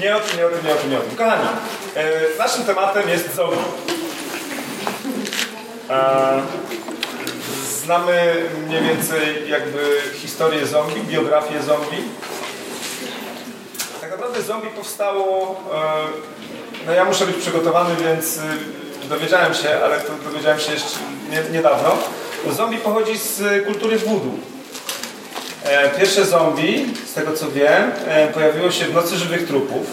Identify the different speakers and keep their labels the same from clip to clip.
Speaker 1: Nie o tym, nie o tym, nie o tym, nie o tym. Kochani, e, naszym tematem jest zombie. E, znamy mniej więcej jakby historię zombie, biografię zombie. Tak naprawdę zombie powstało, e, no ja muszę być przygotowany, więc y, dowiedziałem się, ale to dowiedziałem się jeszcze nie, niedawno. Zombie pochodzi z kultury voodoo. E, Pierwsze zombie, z tego co wiem, e, pojawiło się w Nocy Żywych Trupów.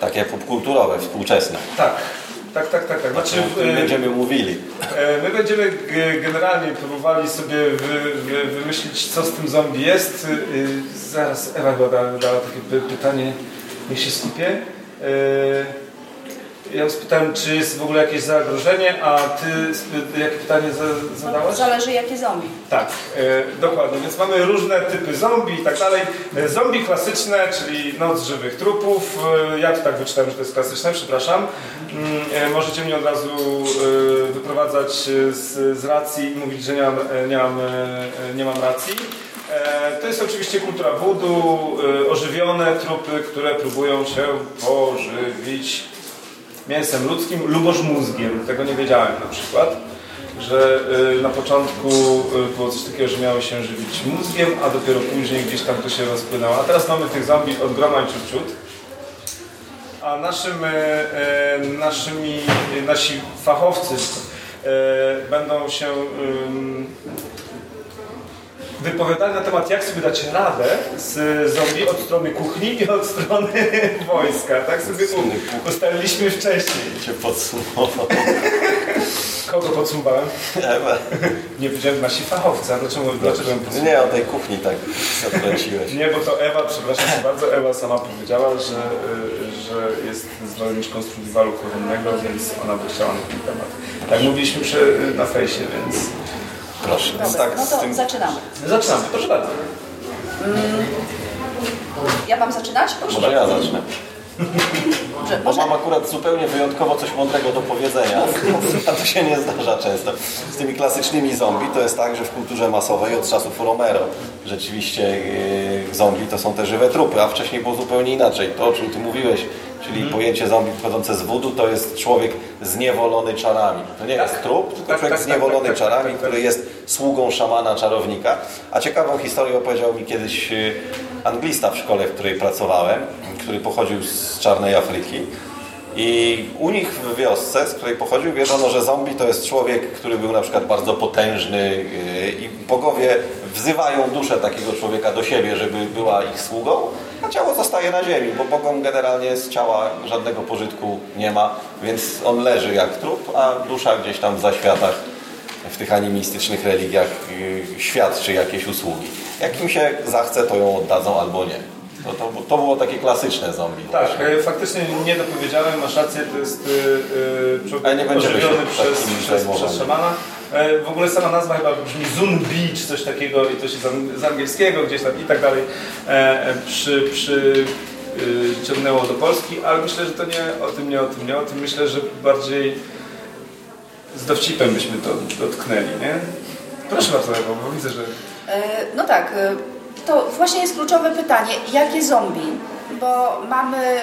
Speaker 2: Takie popkulturowe, współczesne.
Speaker 1: Tak, tak, tak, tak. tak. Znaczy, e,
Speaker 2: będziemy mówili.
Speaker 1: my będziemy generalnie próbowali sobie wy, wy, wymyślić, co z tym zombie jest. Zaraz Ewa dała, dała takie py- pytanie, niech się skupię. Ja spytałem, czy jest w ogóle jakieś zagrożenie, a ty jakie pytanie za, zadałaś?
Speaker 3: zależy jakie zombie.
Speaker 1: Tak, e, dokładnie. Więc mamy różne typy zombie i tak dalej. E, Zombie klasyczne, czyli noc żywych trupów. E, ja to tak wyczytałem, że to jest klasyczne, przepraszam. Mm, e, możecie mnie od razu e, wyprowadzać e, z, z racji i mówić, że nie mam, e, nie mam, e, nie mam racji. E, To jest oczywiście kultura voodoo, e, ożywione trupy, które próbują się pożywić mięsem ludzkim luboż mózgiem. Tego nie wiedziałem na przykład, że y, na początku y, było coś takiego, że się żywić mózgiem, a dopiero później gdzieś tam to się rozpłynęło. A teraz mamy tych zombie od groma ciut. A naszym, e, naszymi, nasi fachowcy będą się wypowiadali na temat, jak sobie dać radę z zombie od strony kuchni i od strony wojska. Tak sobie ustaliliśmy wcześniej.
Speaker 2: Cię podsumował.
Speaker 1: Kogo podsumowałem?
Speaker 2: Ewa.
Speaker 1: Nie powiedziałem nasi fachowcy, a dlaczego, dlaczego ją?
Speaker 2: Nie, o tej kuchni tak zatrąciłeś.
Speaker 1: Nie, bo to Ewa, przepraszam bardzo, Ewa sama powiedziała, że, y, że jest zwolenniczką survivalu koronnego, więc ona by chciała na ten temat. Tak mówiliśmy przy, na fejsie, więc
Speaker 2: Proszę. Więc tak
Speaker 3: no to
Speaker 2: tym...
Speaker 3: zaczynamy.
Speaker 1: zaczynamy. Proszę bardzo.
Speaker 3: Ja mam zaczynać? Proszę.
Speaker 2: Może ja zacznę.
Speaker 3: Dobrze,
Speaker 2: Bo mam akurat zupełnie wyjątkowo coś mądrego do powiedzenia, a to się nie zdarza często. Z tymi klasycznymi zombie to jest tak, że w kulturze masowej od czasów Romero rzeczywiście yy, zombie to są te żywe trupy, a wcześniej było zupełnie inaczej. To, o czym ty mówiłeś, czyli pojęcie zombie pochodzące z wudu, to jest człowiek zniewolony czarami. To nie jest trup, tylko
Speaker 1: Tak,
Speaker 2: człowiek
Speaker 1: tak, tak,
Speaker 2: zniewolony
Speaker 1: tak, tak,
Speaker 2: czarami,
Speaker 1: tak, tak.
Speaker 2: który jest sługą szamana, czarownika. A ciekawą historię opowiedział mi kiedyś y, anglista w szkole, w której pracowałem, który pochodził z czarnej Afryki. I u nich w wiosce, z której pochodził, wierzono, że zombie to jest człowiek, który był na przykład bardzo potężny yy, i bogowie wzywają duszę takiego człowieka do siebie, żeby była ich sługą, a ciało zostaje na ziemi, bo bogom generalnie z ciała żadnego pożytku nie ma, więc on leży jak trup, a dusza gdzieś tam w zaświatach w tych animistycznych religiach yy, świadczy jakieś usługi. Jak im się zachce, to ją oddadzą albo nie. To, to, to było takie klasyczne zombie.
Speaker 1: Tak, e, faktycznie nie dopowiedziałem, masz rację, to jest
Speaker 2: nie
Speaker 1: człowiek ożywiony przez, przez,
Speaker 2: zajmowali.
Speaker 1: przez szamana. E, w ogóle sama nazwa chyba brzmi Zumbi, czy coś takiego i to się z, ang- z angielskiego gdzieś tam i tak dalej e, e, przy, przy ciągnęło do Polski, ale myślę, że to nie o tym, nie o tym, nie o tym. Myślę, że bardziej z dowcipem byśmy to dotknęli, nie? Proszę bardzo, bo widzę, że...
Speaker 3: No tak, to właśnie jest kluczowe pytanie, jakie zombie? Bo mamy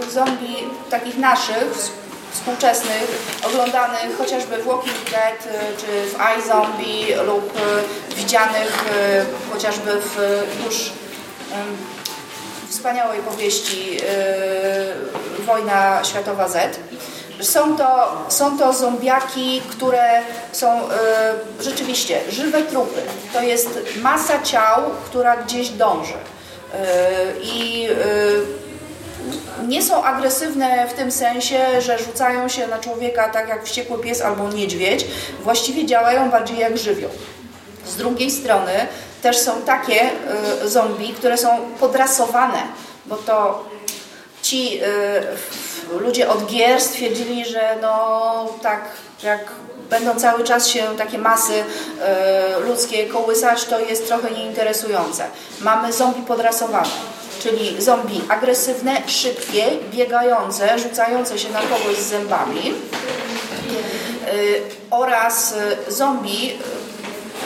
Speaker 3: tych zombie takich naszych, współczesnych, oglądanych chociażby w Walking Dead, e, czy w iZombie lub e, widzianych e, chociażby w już wspaniałej powieści Wojna Światowa Z. Są to, są to zombiaki, które są rzeczywiście żywe trupy. To jest masa ciał, która gdzieś dąży. I nie są agresywne w tym sensie, że rzucają się na człowieka tak jak wściekły pies albo niedźwiedź. Właściwie działają bardziej jak żywioł. Z drugiej strony też są takie y, zombie, które są podrasowane, bo to ci y, ludzie od gier stwierdzili, że no tak jak będą cały czas się takie masy y, ludzkie kołysać, to jest trochę nieinteresujące. Mamy zombie podrasowane, czyli zombie agresywne, szybkie, biegające, rzucające się na kogoś z zębami y, oraz y, zombie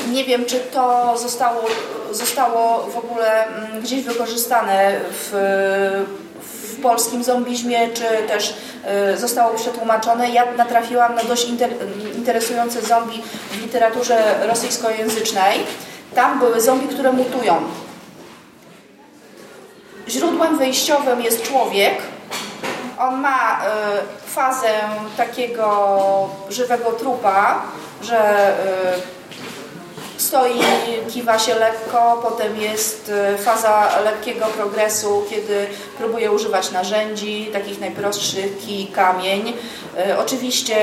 Speaker 3: y, nie wiem, czy to zostało, zostało w ogóle mm, gdzieś wykorzystane w, w polskim zombizmie, czy też zostało przetłumaczone. Ja natrafiłam na dość inter, interesujące zombie w literaturze rosyjskojęzycznej. Tam były zombie, które mutują. Źródłem wyjściowym jest człowiek. On ma y, fazę takiego żywego trupa, że y, stoi, kiwa się lekko, potem jest y, faza lekkiego progresu, kiedy próbuje używać narzędzi, takich najprostszych, kij, kamień. Oczywiście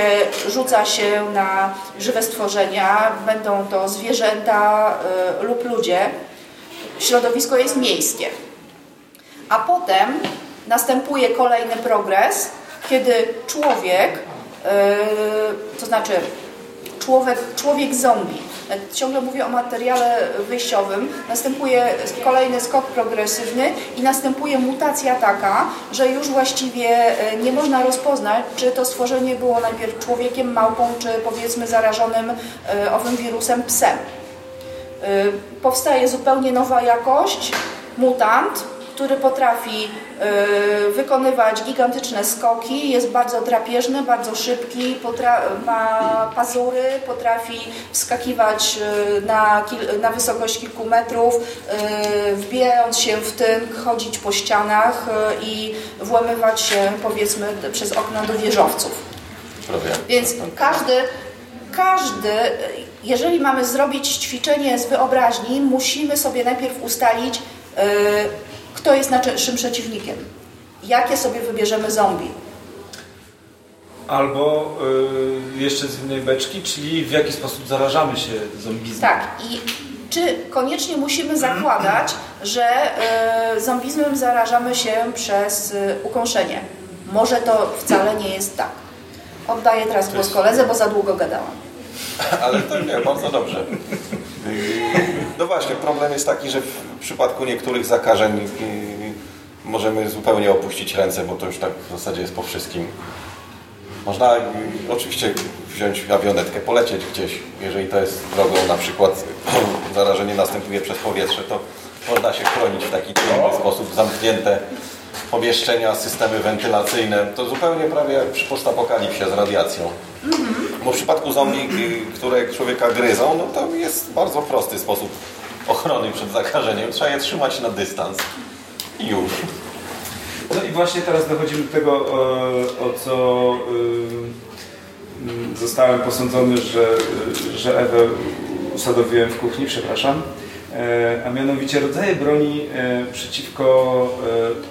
Speaker 3: rzuca się na żywe stworzenia, będą to zwierzęta lub ludzie. Środowisko jest miejskie. A potem następuje kolejny progres, kiedy człowiek, yy, to znaczy człowiek, człowiek zombie, ciągle mówię o materiale wyjściowym, następuje kolejny skok progresywny i następuje mutacja taka, że już właściwie yy, nie można rozpoznać, czy to stworzenie było najpierw człowiekiem, małpą, czy powiedzmy zarażonym yy, owym wirusem psem. Powstaje zupełnie nowa jakość, mutant, który potrafi y, wykonywać gigantyczne skoki, jest bardzo drapieżny, bardzo szybki, ma pazury, potrafi wskakiwać y, na, na wysokość kilku metrów, y, wbijając się w tynk, chodzić po ścianach i włamywać się powiedzmy przez okna do wieżowców. Więc każdy, każdy, jeżeli mamy zrobić ćwiczenie z wyobraźni, musimy sobie najpierw ustalić, kto jest naszym przeciwnikiem. Jakie sobie wybierzemy zombie.
Speaker 1: Albo y, jeszcze z innej beczki, czyli w jaki sposób zarażamy się zombizmem.
Speaker 3: Tak, i czy koniecznie musimy zakładać, że yy, zombizmem zarażamy się przez yy, ukąszenie? Może to wcale nie jest tak. Oddaję teraz głos koledze, bo za długo gadałam.
Speaker 2: Ale to nie, bardzo dobrze. No właśnie, problem jest taki, że w przypadku niektórych zakażeń możemy zupełnie opuścić ręce, bo to już tak w zasadzie jest po wszystkim. Można oczywiście wziąć awionetkę, polecieć gdzieś, jeżeli to jest drogą, na przykład zarażenie następuje przez powietrze, to można się chronić w taki trudny sposób, zamknięte pomieszczenia, systemy wentylacyjne. To zupełnie prawie jak przy postapokalipsie z radiacją. Bo w przypadku zombie, y, które człowieka gryzą, no to jest bardzo prosty sposób ochrony przed zakażeniem. Trzeba je trzymać na dystans. I już.
Speaker 1: No i właśnie teraz dochodzimy do tego, o, o co y, zostałem posądzony, że, że Ewę usadowiłem w kuchni, przepraszam. E, a mianowicie rodzaje broni e, przeciwko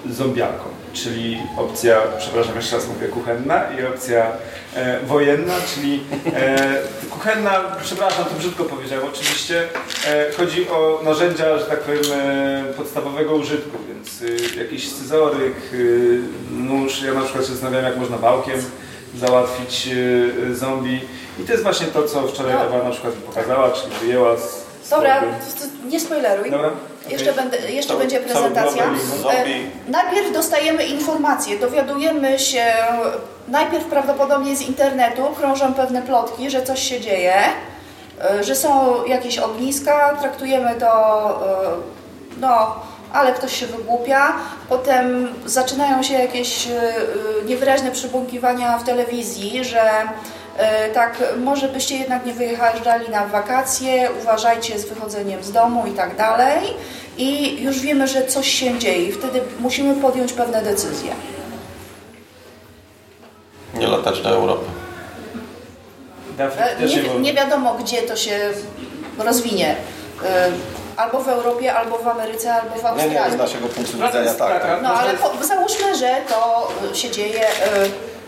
Speaker 1: e, zombiakom, czyli opcja, przepraszam jeszcze raz mówię, kuchenna i opcja e, wojenna, czyli e, kuchenna, przepraszam, to brzydko powiedziałem, oczywiście e, chodzi o narzędzia, że tak powiem, e, podstawowego użytku, więc y, jakiś scyzoryk, y, nóż, ja na przykład się zastanawiam, jak można bałkiem załatwić zombie i to jest właśnie to, co wczoraj
Speaker 3: No.
Speaker 1: Ewa na przykład pokazała, czyli wyjęła z
Speaker 3: Dobra, nie spoileruj.
Speaker 1: Dobra,
Speaker 3: Jeszcze,
Speaker 1: okej.
Speaker 3: będę, jeszcze
Speaker 2: To
Speaker 3: będzie
Speaker 2: cały
Speaker 3: prezentacja. E, Najpierw dostajemy informacje, dowiadujemy się, najpierw prawdopodobnie z internetu krążą pewne plotki, że coś się dzieje, e, że są jakieś ogniska, traktujemy to, e, no, ale ktoś się wygłupia. Potem zaczynają się jakieś niewyraźne przybąkiwania w telewizji, że tak, może byście jednak nie wyjeżdżali na wakacje, uważajcie z wychodzeniem z domu i tak dalej. I już wiemy, że coś się dzieje i wtedy musimy podjąć pewne decyzje.
Speaker 2: Nie latać do Europy.
Speaker 3: E, Nie, nie wiadomo, gdzie to się rozwinie. E, Albo w Europie, albo w Ameryce, albo w
Speaker 2: Nie, nie,
Speaker 3: Australii.
Speaker 2: z naszego punktu widzenia tak. tak.
Speaker 3: No ale po, załóżmy, że to się dzieje.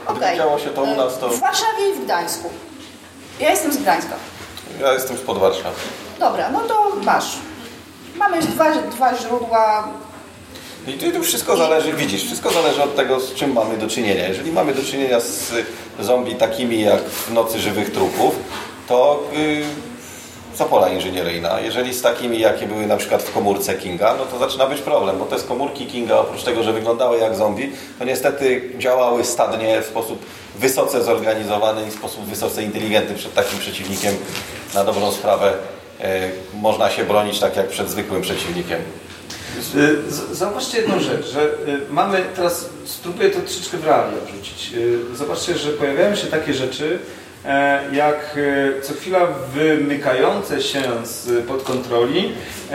Speaker 3: Y, okej.
Speaker 2: działo się to u nas, to-
Speaker 3: W Warszawie i w Gdańsku. Ja jestem z Gdańska.
Speaker 2: Ja jestem spod Warszawy.
Speaker 3: Dobra, no to masz. Mamy dwa, dwa źródła.
Speaker 2: I tu tu wszystko zależy, widzisz, wszystko zależy od tego, z czym mamy do czynienia. Jeżeli mamy do czynienia z zombie takimi jak w Nocy Żywych Trupów, to yy, zapola inżynieryjna. Jeżeli z takimi, jakie były na przykład w komórce Kinga, no to zaczyna być problem, bo te z komórki Kinga, oprócz tego, że wyglądały jak zombie, to niestety działały stadnie w sposób wysoce zorganizowany i w sposób wysoce inteligentny przed takim przeciwnikiem. Na dobrą sprawę e, można się bronić tak jak przed zwykłym przeciwnikiem.
Speaker 1: Y, z- Zauważcie jedną rzecz, że y, mamy teraz, spróbuję to troszeczkę w realia wrzucić. Y, Zobaczcie, że pojawiają się takie rzeczy, jak e, co chwila wymykające się z pod kontroli e,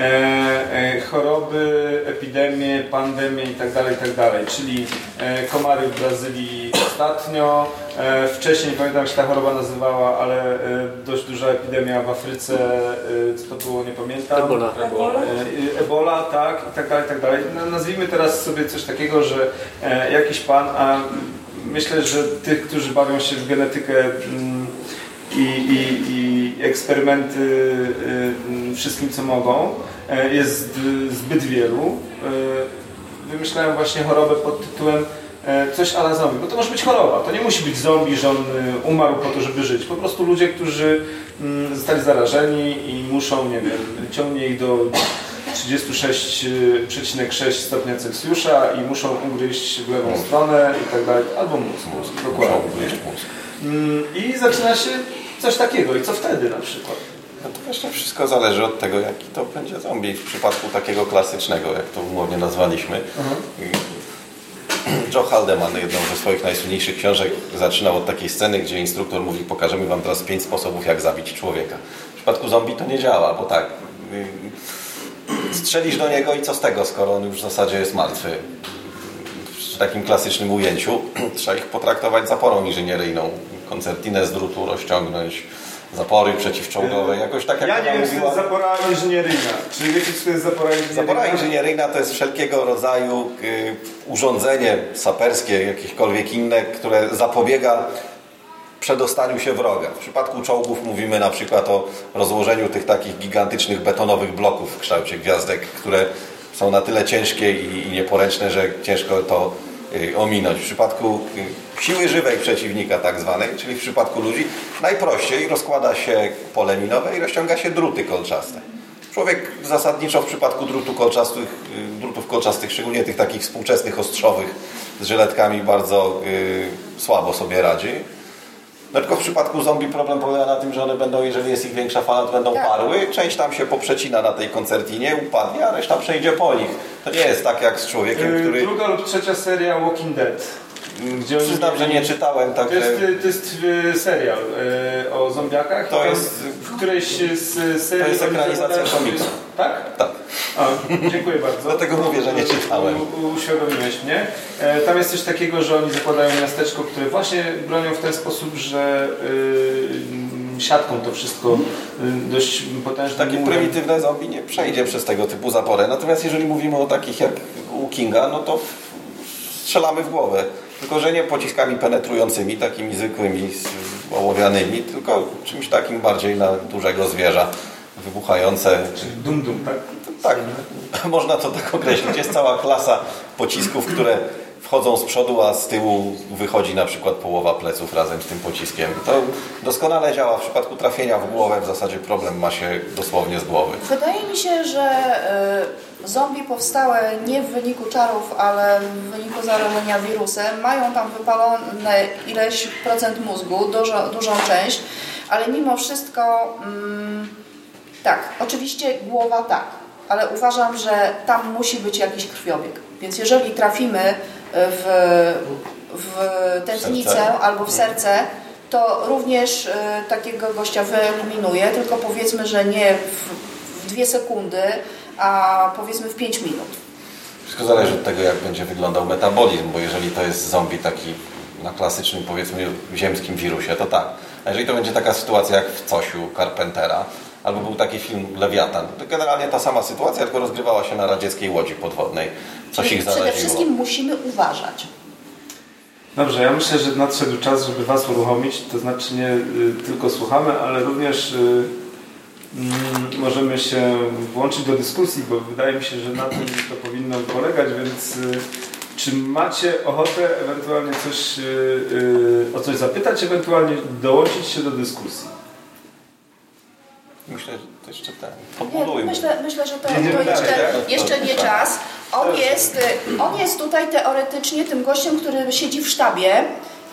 Speaker 1: e, choroby, epidemie, pandemie itd., itd. Czyli e, komary w Brazylii ostatnio, e, wcześniej nie pamiętam jak się ta choroba nazywała, ale e, dość duża epidemia w Afryce, e, co to było, nie pamiętam.
Speaker 4: Ebola.
Speaker 1: E, Ebola, tak, i tak dalej, i tak dalej. No, Nazwijmy teraz sobie coś takiego, że e, jakiś pan, a myślę, że tych, którzy bawią się w genetykę mm, i, i, i eksperymenty y, mm, wszystkim, co mogą, e, jest y, zbyt wielu. E, Wymyślałem właśnie chorobę pod tytułem e, coś ala zombie, bo to może być choroba. To nie musi być zombie, że on y, umarł po to, żeby żyć. Po prostu ludzie, którzy mm, zostali zarażeni i muszą, nie wiem, ciągnie ich do 36,6 stopnia Celsjusza i muszą ugryźć w lewą stronę i tak dalej, albo mózg, mózg dokładnie. Mm, I zaczyna się coś takiego. I co wtedy na przykład?
Speaker 2: No to właśnie wszystko zależy od tego, jaki to będzie zombie w przypadku takiego klasycznego, jak to umownie nazwaliśmy. Joe Haldeman, jedną ze swoich najsłynniejszych książek, zaczynał od takiej sceny, gdzie instruktor mówi, pokażemy wam teraz pięć sposobów, jak zabić człowieka. W przypadku zombie to nie działa, bo tak, y, strzelisz do niego i co z tego, skoro on już w zasadzie jest martwy. W takim klasycznym ujęciu trzeba ich potraktować zaporą inżynieryjną. Koncertinę z drutu rozciągnąć, zapory przeciwczołgowe, jakoś tak jak
Speaker 1: Ja nie wiem, co
Speaker 2: mówiła.
Speaker 1: jest zapora inżynieryjna. Czy wiecie, co to jest zapora inżynieryjna?
Speaker 2: Zapora inżynieryjna to jest wszelkiego rodzaju y, urządzenie saperskie, jakiekolwiek inne, które zapobiega przedostaniu się wroga. W przypadku czołgów mówimy na przykład o rozłożeniu tych takich gigantycznych betonowych bloków w kształcie gwiazdek, które są na tyle ciężkie i, nieporęczne, że ciężko to ominąć. W przypadku y, siły żywej przeciwnika tak zwanej, czyli w przypadku ludzi, najprościej rozkłada się pole minowe i rozciąga się druty kolczaste. Człowiek zasadniczo w przypadku drutu kolczastych, y, drutów kolczastych, szczególnie tych takich współczesnych, ostrzowych z żyletkami bardzo y, słabo sobie radzi. No tylko w przypadku zombie problem polega na tym, że one będą, jeżeli jest ich większa fala, to będą
Speaker 3: Tak.
Speaker 2: parły. Część tam się poprzecina na tej koncertinie, upadnie, a reszta przejdzie po nich. To nie jest tak jak z człowiekiem,
Speaker 1: Y,
Speaker 2: który...
Speaker 1: Druga lub trzecia seria Walking Dead. Gdzie oni
Speaker 2: Przyznam, że nie czytałem,
Speaker 1: To
Speaker 2: także...
Speaker 1: jest, y, to jest y, serial y, o zombiakach.
Speaker 2: To jest-
Speaker 1: w którejś z serii.
Speaker 2: To jest ekranizacja komiksu.
Speaker 1: Tak?
Speaker 2: Tak.
Speaker 1: A, dziękuję bardzo.
Speaker 2: Dlatego mówię, że nie czytałem.
Speaker 1: U, uświadomiłeś mnie. E, tam jest coś takiego, że oni zakładają miasteczko, które właśnie bronią w ten sposób, że siatką to wszystko dość potężnym
Speaker 2: Takie
Speaker 1: murem.
Speaker 2: prymitywne zombie nie przejdzie przez tego typu zaporę. Natomiast jeżeli mówimy o takich jak u Kinga, no to strzelamy w głowę. Tylko, że nie pociskami penetrującymi, takimi zwykłymi, ołowianymi, tylko czymś takim bardziej na dużego zwierza, wybuchające.
Speaker 1: Dum dum, tak?
Speaker 2: Tak, można to tak określić. Jest cała klasa pocisków, które wchodzą z przodu, a z tyłu wychodzi na przykład połowa pleców razem z tym pociskiem. To doskonale działa. W przypadku trafienia w głowę w zasadzie problem ma się dosłownie z głowy.
Speaker 3: Wydaje mi się, że y, zombie powstałe nie w wyniku czarów, ale w wyniku zarażenia wirusem mają tam wypalone ileś procent mózgu, dużo, dużą część, ale mimo wszystko mm, tak, oczywiście głowa tak, ale uważam, że tam musi być jakiś krwiobieg. Więc jeżeli trafimy w, w tętnicę
Speaker 2: serce.
Speaker 3: albo w serce, to również y, takiego gościa wyeliminuje, tylko powiedzmy, że nie w, w dwie sekundy, a powiedzmy w 5 minut.
Speaker 2: Wszystko zależy od tego, jak będzie wyglądał metabolizm, bo jeżeli to jest zombie taki na klasycznym, powiedzmy, ziemskim wirusie, to tak. A jeżeli to będzie taka sytuacja jak w Cosiu Carpentera, albo był taki film Lewiatan, to generalnie ta sama sytuacja, tylko rozgrywała się na radzieckiej łodzi podwodnej. Coś ich
Speaker 3: Przede
Speaker 2: zaraziło.
Speaker 3: wszystkim musimy uważać.
Speaker 1: Dobrze, ja myślę, że nadszedł czas, żeby Was uruchomić. To znaczy nie y, tylko słuchamy, ale również y, możemy się włączyć do dyskusji, bo wydaje mi się, że na tym to powinno polegać, więc y, czy macie ochotę ewentualnie coś, y, y, o coś zapytać, ewentualnie dołączyć się do dyskusji?
Speaker 2: Myślę, że to jeszcze ten.
Speaker 3: Nie,
Speaker 2: Podbudujmy.
Speaker 3: myślę, myślę, że to, to jeszcze,
Speaker 1: tak?
Speaker 3: jeszcze nie czas. On jest, on jest tutaj teoretycznie tym gościem, który siedzi w sztabie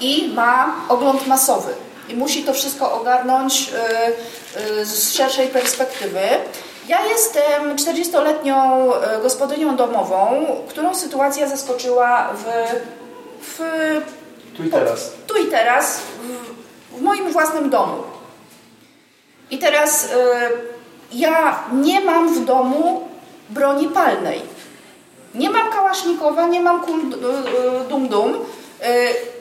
Speaker 3: i ma ogląd masowy. I musi to wszystko ogarnąć y, y, z szerszej perspektywy. Ja jestem 40-letnią y, gospodynią domową, którą sytuacja zaskoczyła w, w
Speaker 1: Tu i teraz.
Speaker 3: tu i teraz w, w moim własnym domu. I teraz ja nie mam w domu broni palnej. Nie mam kałasznikowa, nie mam kul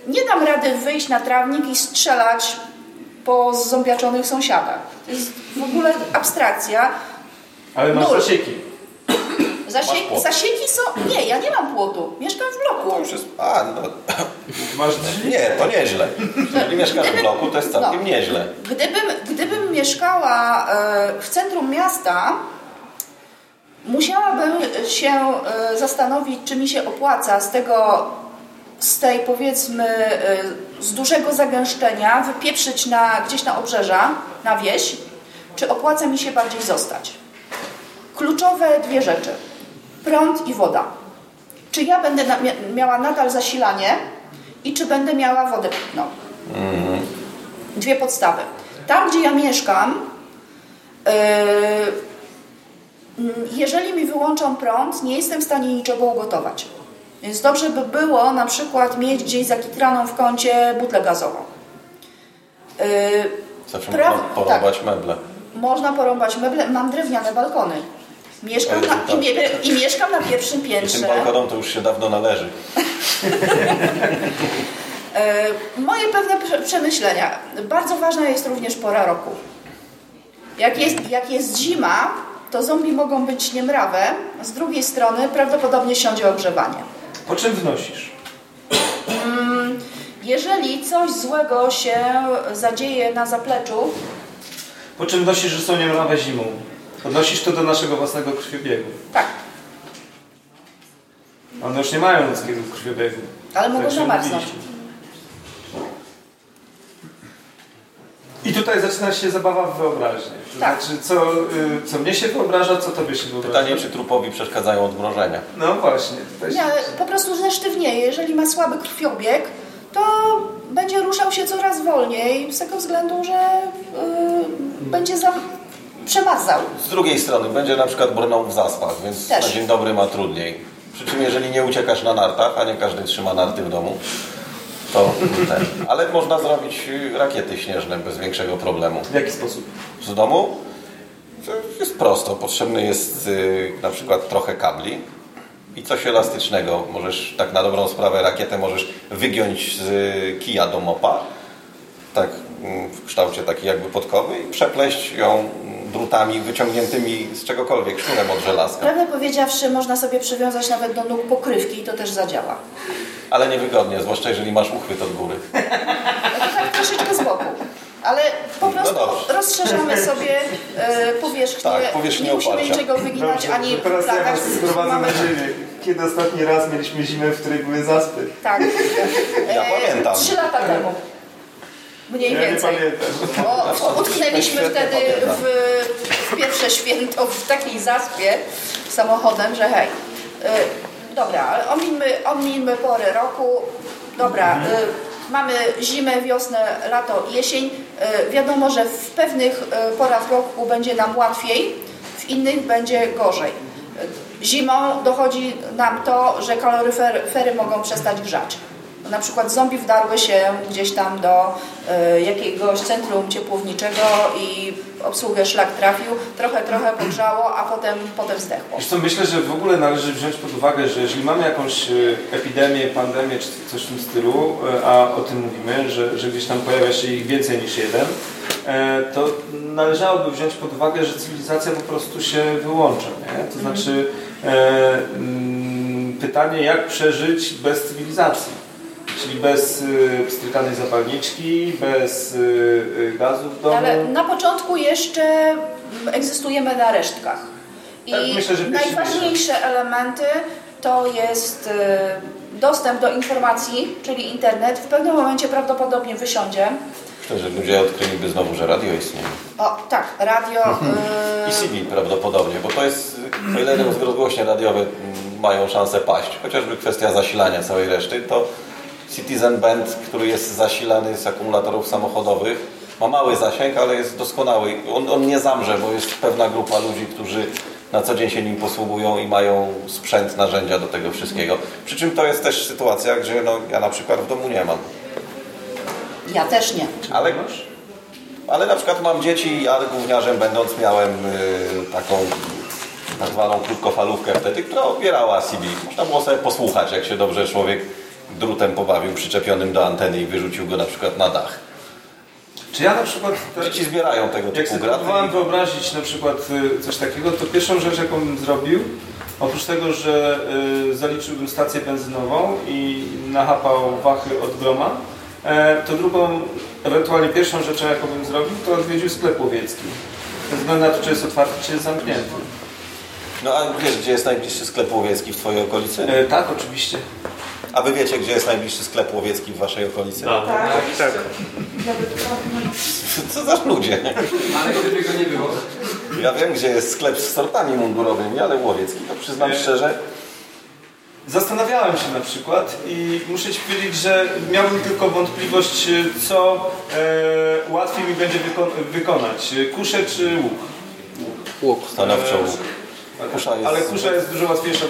Speaker 3: nie dam rady wyjść na trawnik i strzelać po zombiaczonych sąsiadach. To jest w ogóle abstrakcja.
Speaker 1: Ale masz
Speaker 3: Nul.
Speaker 1: zasieki.
Speaker 3: Zasie
Speaker 2: płot.
Speaker 3: zasieki są... Nie, ja nie mam płotu. Mieszkam w
Speaker 2: To
Speaker 3: bloku.
Speaker 2: już jest... A, no,
Speaker 1: Masz
Speaker 2: nie, to nieźle. Jeżeli mieszkasz w bloku, to jest całkiem
Speaker 3: No.
Speaker 2: nieźle.
Speaker 3: Gdybym, gdybym mieszkała e, w centrum miasta, musiałabym się e, zastanowić, czy mi się opłaca z tego, z tej powiedzmy e, z dużego zagęszczenia wypieprzyć na, gdzieś na obrzeża, na wieś, czy opłaca mi się bardziej zostać. Kluczowe dwie rzeczy. Prąd i woda. Czy ja będę na, mia- miała nadal zasilanie i czy będę miała wodę pitną. Dwie podstawy. Tam, gdzie ja mieszkam, yy, jeżeli mi wyłączą prąd, nie jestem w stanie niczego ugotować. Więc dobrze by było na przykład mieć gdzieś zakitraną w kącie butlę gazową. Yy,
Speaker 2: Zawsze
Speaker 3: Praw-
Speaker 2: można porąbać meble.
Speaker 3: można porąbać meble, mam drewniane balkony. Mieszkam na, i,
Speaker 2: tak.
Speaker 3: mie, I mieszkam na pierwszym
Speaker 2: I tym
Speaker 3: piętrze.
Speaker 2: balkonom to już się dawno należy.
Speaker 3: E, Moje pewne prze- przemyślenia. Bardzo ważna jest również pora roku. Jak jest, jak jest zima, to zombie mogą być niemrawe. Z drugiej strony prawdopodobnie siądzie ogrzewanie.
Speaker 1: Po czym wnosisz?
Speaker 3: Jeżeli coś złego się zadzieje na zapleczu,
Speaker 1: Po czym wnosisz, że są niemrawe zimą? Odnosisz to do naszego własnego krwiobiegu.
Speaker 3: tak,
Speaker 1: One już nie mają ludzkiego krwiobiegu.
Speaker 3: ale mogą
Speaker 1: Tak
Speaker 3: zamarznąć.
Speaker 1: I tutaj zaczyna się zabawa w wyobraźnię. To
Speaker 3: Tak.
Speaker 1: znaczy, co, y, co mnie się wyobraża, co tobie się wyobraża.
Speaker 2: Pytanie, czy trupowi przeszkadzają odmrożenia.
Speaker 1: No właśnie. Tutaj
Speaker 3: Nie, ale po prostu zesztywnieje. Jeżeli ma słaby krwiobieg, to będzie ruszał się coraz wolniej z tego względu, że y, będzie za, przemarzał.
Speaker 2: Z drugiej strony będzie na przykład brnął w zaspach, więc
Speaker 3: Też.
Speaker 2: na dzień dobry ma trudniej. Przy czym jeżeli nie uciekasz na nartach, a nie każdy trzyma narty w domu, to ten. Ale można zrobić rakiety śnieżne bez większego problemu.
Speaker 1: W jaki sposób?
Speaker 2: Z domu to jest prosto. Potrzebny jest y, na przykład trochę kabli i coś elastycznego. Możesz tak na dobrą sprawę rakietę możesz wygiąć z y, kija do mopa, tak mm, w kształcie takiej jakby podkowy i przepleść ją mm, drutami wyciągniętymi z czegokolwiek, sznurem od żelazka.
Speaker 3: Prawdę powiedziawszy, można sobie przywiązać nawet do nóg pokrywki i to też zadziała.
Speaker 2: Ale niewygodnie, zwłaszcza jeżeli masz uchwyt od góry.
Speaker 3: No to tak troszeczkę z boku. Ale po prostu
Speaker 2: dobrze.
Speaker 3: rozszerzamy sobie e, powierzchnię.
Speaker 2: Tak, powierzchnię
Speaker 3: nie musimy
Speaker 2: oparcia.
Speaker 3: niczego wyginać
Speaker 1: Dobrze,
Speaker 3: ani
Speaker 1: teraz ja
Speaker 3: plakać.
Speaker 1: was sprowadzę
Speaker 3: Mamy-
Speaker 1: na ziemię. Kiedy ostatni raz mieliśmy zimę, w której były zaspy?
Speaker 3: Tak.
Speaker 2: Ja
Speaker 3: E,
Speaker 2: pamiętam.
Speaker 3: Trzy lata temu. Mniej
Speaker 1: Ja nie
Speaker 3: więcej.
Speaker 1: pamiętam.
Speaker 3: Bo utknęliśmy wtedy w, w pierwsze święto w takiej zaspie samochodem, że hej. Y, dobra, ale omińmy, omińmy pory roku. Dobra, y, mamy zimę, wiosnę, lato, jesień. Y, wiadomo, że w pewnych y, porach roku będzie nam łatwiej, w innych będzie gorzej. Y, Zimą dochodzi nam to, że kaloryfery mogą przestać grzać. Na przykład zombie wdarły się gdzieś tam do y, jakiegoś centrum ciepłowniczego i obsługę szlak trafił, trochę, trochę pogrzało, a potem, potem zdechło.
Speaker 1: Wiesz co, myślę, że w ogóle należy wziąć pod uwagę, że jeżeli mamy jakąś e, epidemię, pandemię czy coś w tym stylu, e, a o tym mówimy, że, że gdzieś tam pojawia się ich więcej niż jeden, e, to należałoby wziąć pod uwagę, że cywilizacja po prostu się wyłącza. Nie? To znaczy e, mm, pytanie, jak przeżyć bez cywilizacji? Czyli bez y, pstrykanej zapalniczki, bez y, y, gazu w domu.
Speaker 3: Ale na początku jeszcze egzystujemy na resztkach. I
Speaker 1: Tak, myślę, że pierwszy
Speaker 3: najważniejsze elementy to jest y, dostęp do informacji, czyli internet. W pewnym momencie prawdopodobnie wysiądzie.
Speaker 2: Myślę, że ludzie odkryliby znowu, że radio istnieje.
Speaker 3: O, tak, radio.
Speaker 2: I
Speaker 3: Y,
Speaker 2: CD prawdopodobnie, bo to jest, o ile rozgłośnie radiowe mm, mają szansę paść, chociażby kwestia zasilania całej reszty, to Citizen Band, który jest zasilany z akumulatorów samochodowych, ma mały zasięg, ale jest doskonały. On, on nie zamrze, bo jest pewna grupa ludzi, którzy na co dzień się nim posługują i mają sprzęt, narzędzia do tego wszystkiego. Przy czym to jest też sytuacja, gdzie no, ja na przykład w domu nie mam.
Speaker 3: ja też nie.
Speaker 2: Ale, ale na przykład mam dzieci ja gówniarzem będąc miałem y, taką tak zwaną krótkofalówkę wtedy, która odbierała CD. Można było sobie posłuchać, jak się dobrze człowiek drutem pobawił przyczepionym do anteny i wyrzucił go na przykład na dach.
Speaker 1: Czy ja na przykład...
Speaker 2: Dzieci zbierają tego
Speaker 1: Jak
Speaker 2: typu graty.
Speaker 1: próbowałem wyobrazić na przykład y, coś takiego, to pierwszą rzecz, jaką bym zrobił, oprócz tego, że y, zaliczyłbym stację benzynową i nachapał wachy od groma, e, to drugą, ewentualnie pierwszą rzeczą, jaką bym zrobił, to odwiedził sklep łowiecki. Bez względu na to, czy jest otwarty, czy jest zamknięty.
Speaker 2: No a wiesz, gdzie jest najbliższy sklep łowiecki w Twojej okolicy?
Speaker 1: E, tak, oczywiście.
Speaker 2: A Wy wiecie, gdzie jest najbliższy sklep łowiecki w Waszej okolicy?
Speaker 4: Tak.
Speaker 2: Co za ludzie?
Speaker 5: Ale gdyby go nie było.
Speaker 2: Ja wiem, gdzie jest sklep z sortami mundurowymi, ale łowiecki to przyznam szczerze,
Speaker 1: Zastanawiałem się na przykład i muszę Ci powiedzieć, że miałbym tylko wątpliwość, co e, łatwiej mi będzie wyko- wykonać, kuszę czy łuk.
Speaker 2: stanowczo łuk. Kusza jest...
Speaker 1: Ale kusza jest dużo łatwiejsza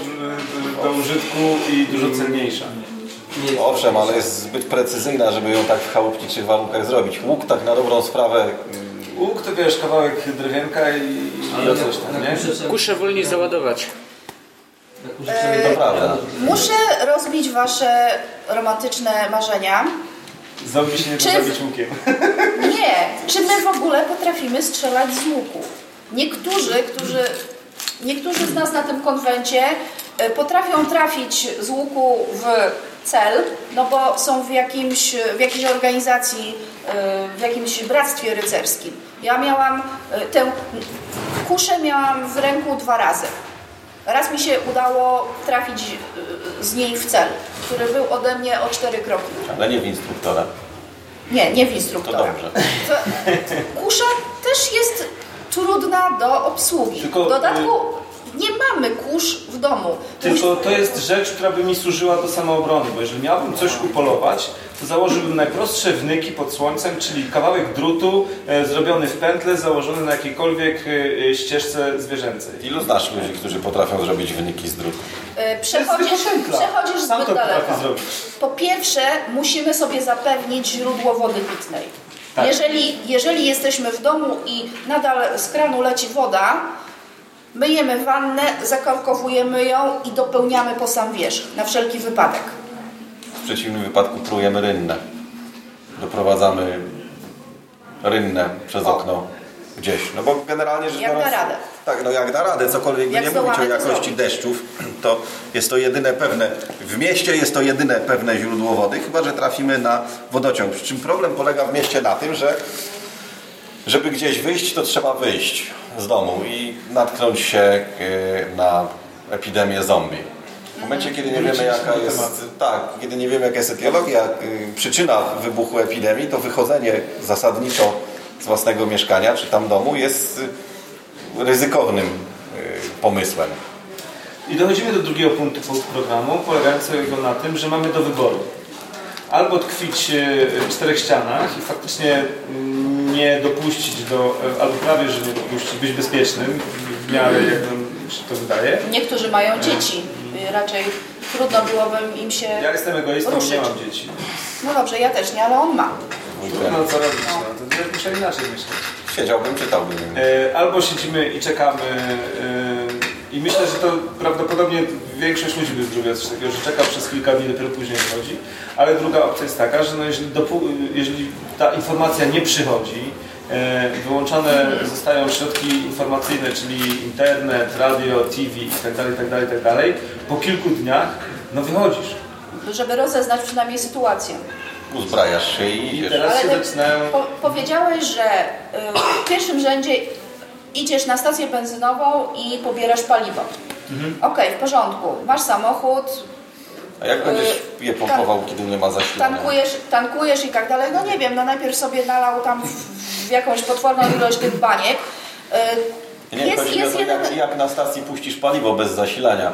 Speaker 1: do użytku i dużo cenniejsza.
Speaker 5: Nie jest
Speaker 2: Owszem, ale jest zbyt precyzyjna, żeby ją tak w chałupniczych warunkach zrobić. Łuk tak na dobrą sprawę
Speaker 1: Łuk to wiesz, kawałek drewienka i, i
Speaker 5: Ale
Speaker 1: coś tam, nie?
Speaker 5: kuszę
Speaker 4: wolniej załadować.
Speaker 2: prawda.
Speaker 3: Muszę rozbić wasze romantyczne marzenia.
Speaker 1: Zombie się nie
Speaker 3: Czy-
Speaker 1: zabić łukiem.
Speaker 3: Nie, czy my w ogóle potrafimy strzelać z łuku? Niektórzy, którzy, niektórzy z nas na tym konwencie e, potrafią trafić z łuku w cel, no bo są w, jakimś, w jakiejś organizacji, e, w jakimś bractwie rycerskim. Ja miałam e, tę kuszę miałam w ręku dwa razy. Raz mi się udało trafić z niej w cel, który był ode mnie o cztery kroki.
Speaker 2: Ale nie w instruktora.
Speaker 3: Nie, nie w
Speaker 2: To
Speaker 3: instruktora.
Speaker 2: dobrze.
Speaker 3: To, kusza też jest trudna do obsługi.
Speaker 1: Tylko,
Speaker 3: w dodatku nie mamy kusz w domu.
Speaker 1: Tylko to jest rzecz, która by mi służyła do samoobrony, bo jeżeli miałbym coś upolować, to założyłbym najprostsze wnyki pod słońcem, czyli kawałek drutu e, zrobiony w pętle, założony na jakiejkolwiek e, e, ścieżce zwierzęcej.
Speaker 2: Ilu znasz ludzi, którzy potrafią zrobić wyniki z drutu?
Speaker 3: E, Przechodzisz, przechodzisz
Speaker 1: Sam
Speaker 3: zbyt daleko. Po pierwsze, musimy sobie zapewnić źródło wody pitnej.
Speaker 1: Tak.
Speaker 3: Jeżeli, jeżeli jesteśmy w domu i nadal z kranu leci woda, myjemy wannę, zakorkowujemy ją i dopełniamy po sam wierzch, na wszelki wypadek.
Speaker 2: W przeciwnym wypadku prujemy rynnę. Doprowadzamy rynnę przez
Speaker 3: O.
Speaker 2: okno gdzieś. No bo generalnie rzecz
Speaker 3: Jak da
Speaker 2: biorąc...
Speaker 3: radę.
Speaker 2: Tak, no jak da radę, cokolwiek by nie mówić o jakości
Speaker 3: zrobić.
Speaker 2: deszczów, to jest to jedyne pewne, w mieście jest to jedyne pewne źródło wody, chyba że trafimy na wodociąg. Przy czym problem polega w mieście na tym, że żeby gdzieś wyjść, to trzeba wyjść z domu i natknąć się e, na epidemię zombie. W momencie, kiedy nie wiemy jaka jest, tak, kiedy nie wiemy jaka jest etiologia, y, przyczyna wybuchu epidemii, to wychodzenie zasadniczo z własnego mieszkania czy tam domu jest ryzykownym y, pomysłem.
Speaker 1: I dochodzimy do drugiego punktu programu, polegającego na tym, że mamy do wyboru. Albo tkwić e, w czterech ścianach i faktycznie mm, nie dopuścić do, e, albo prawie, że nie dopuścić, być bezpiecznym w miarę jak nam się to wydaje.
Speaker 3: Niektórzy mają dzieci. Raczej trudno byłoby im się.
Speaker 1: Ja jestem egoistą
Speaker 3: Ruszyć.
Speaker 1: nie mam dzieci.
Speaker 3: No dobrze, ja też nie, ale on ma.
Speaker 1: Trudno co robić, no. to ja muszę inaczej myśleć.
Speaker 2: Siedziałbym, czytałbym.
Speaker 1: E, Albo siedzimy i czekamy e, i myślę, że to prawdopodobnie większość ludzi by zrobiła coś takiego, że czeka przez kilka dni, dopiero później wchodzi. Ale druga opcja jest taka, że no jeżeli, jeżeli ta informacja nie przychodzi, e, wyłączone zostają środki informacyjne, czyli internet, radio, TV itd., itd., itd., po kilku dniach no wychodzisz.
Speaker 3: żeby rozeznać przynajmniej sytuację.
Speaker 2: Uzbrajasz się i idziesz.
Speaker 1: Teraz się zaczynają...
Speaker 3: po, powiedziałeś, że y, w pierwszym rzędzie idziesz na stację benzynową i pobierasz paliwo. Okej, w porządku. Masz samochód,
Speaker 2: A jak będziesz je pompował, kiedy nie ma zasilania?
Speaker 3: tankujesz, tankujesz i tak dalej. No nie wiem, no najpierw sobie nalał tam w, jakąś potworną ilość tych baniek. Y,
Speaker 2: Nie, o to, jak, jak na stacji puścisz paliwo bez zasilania.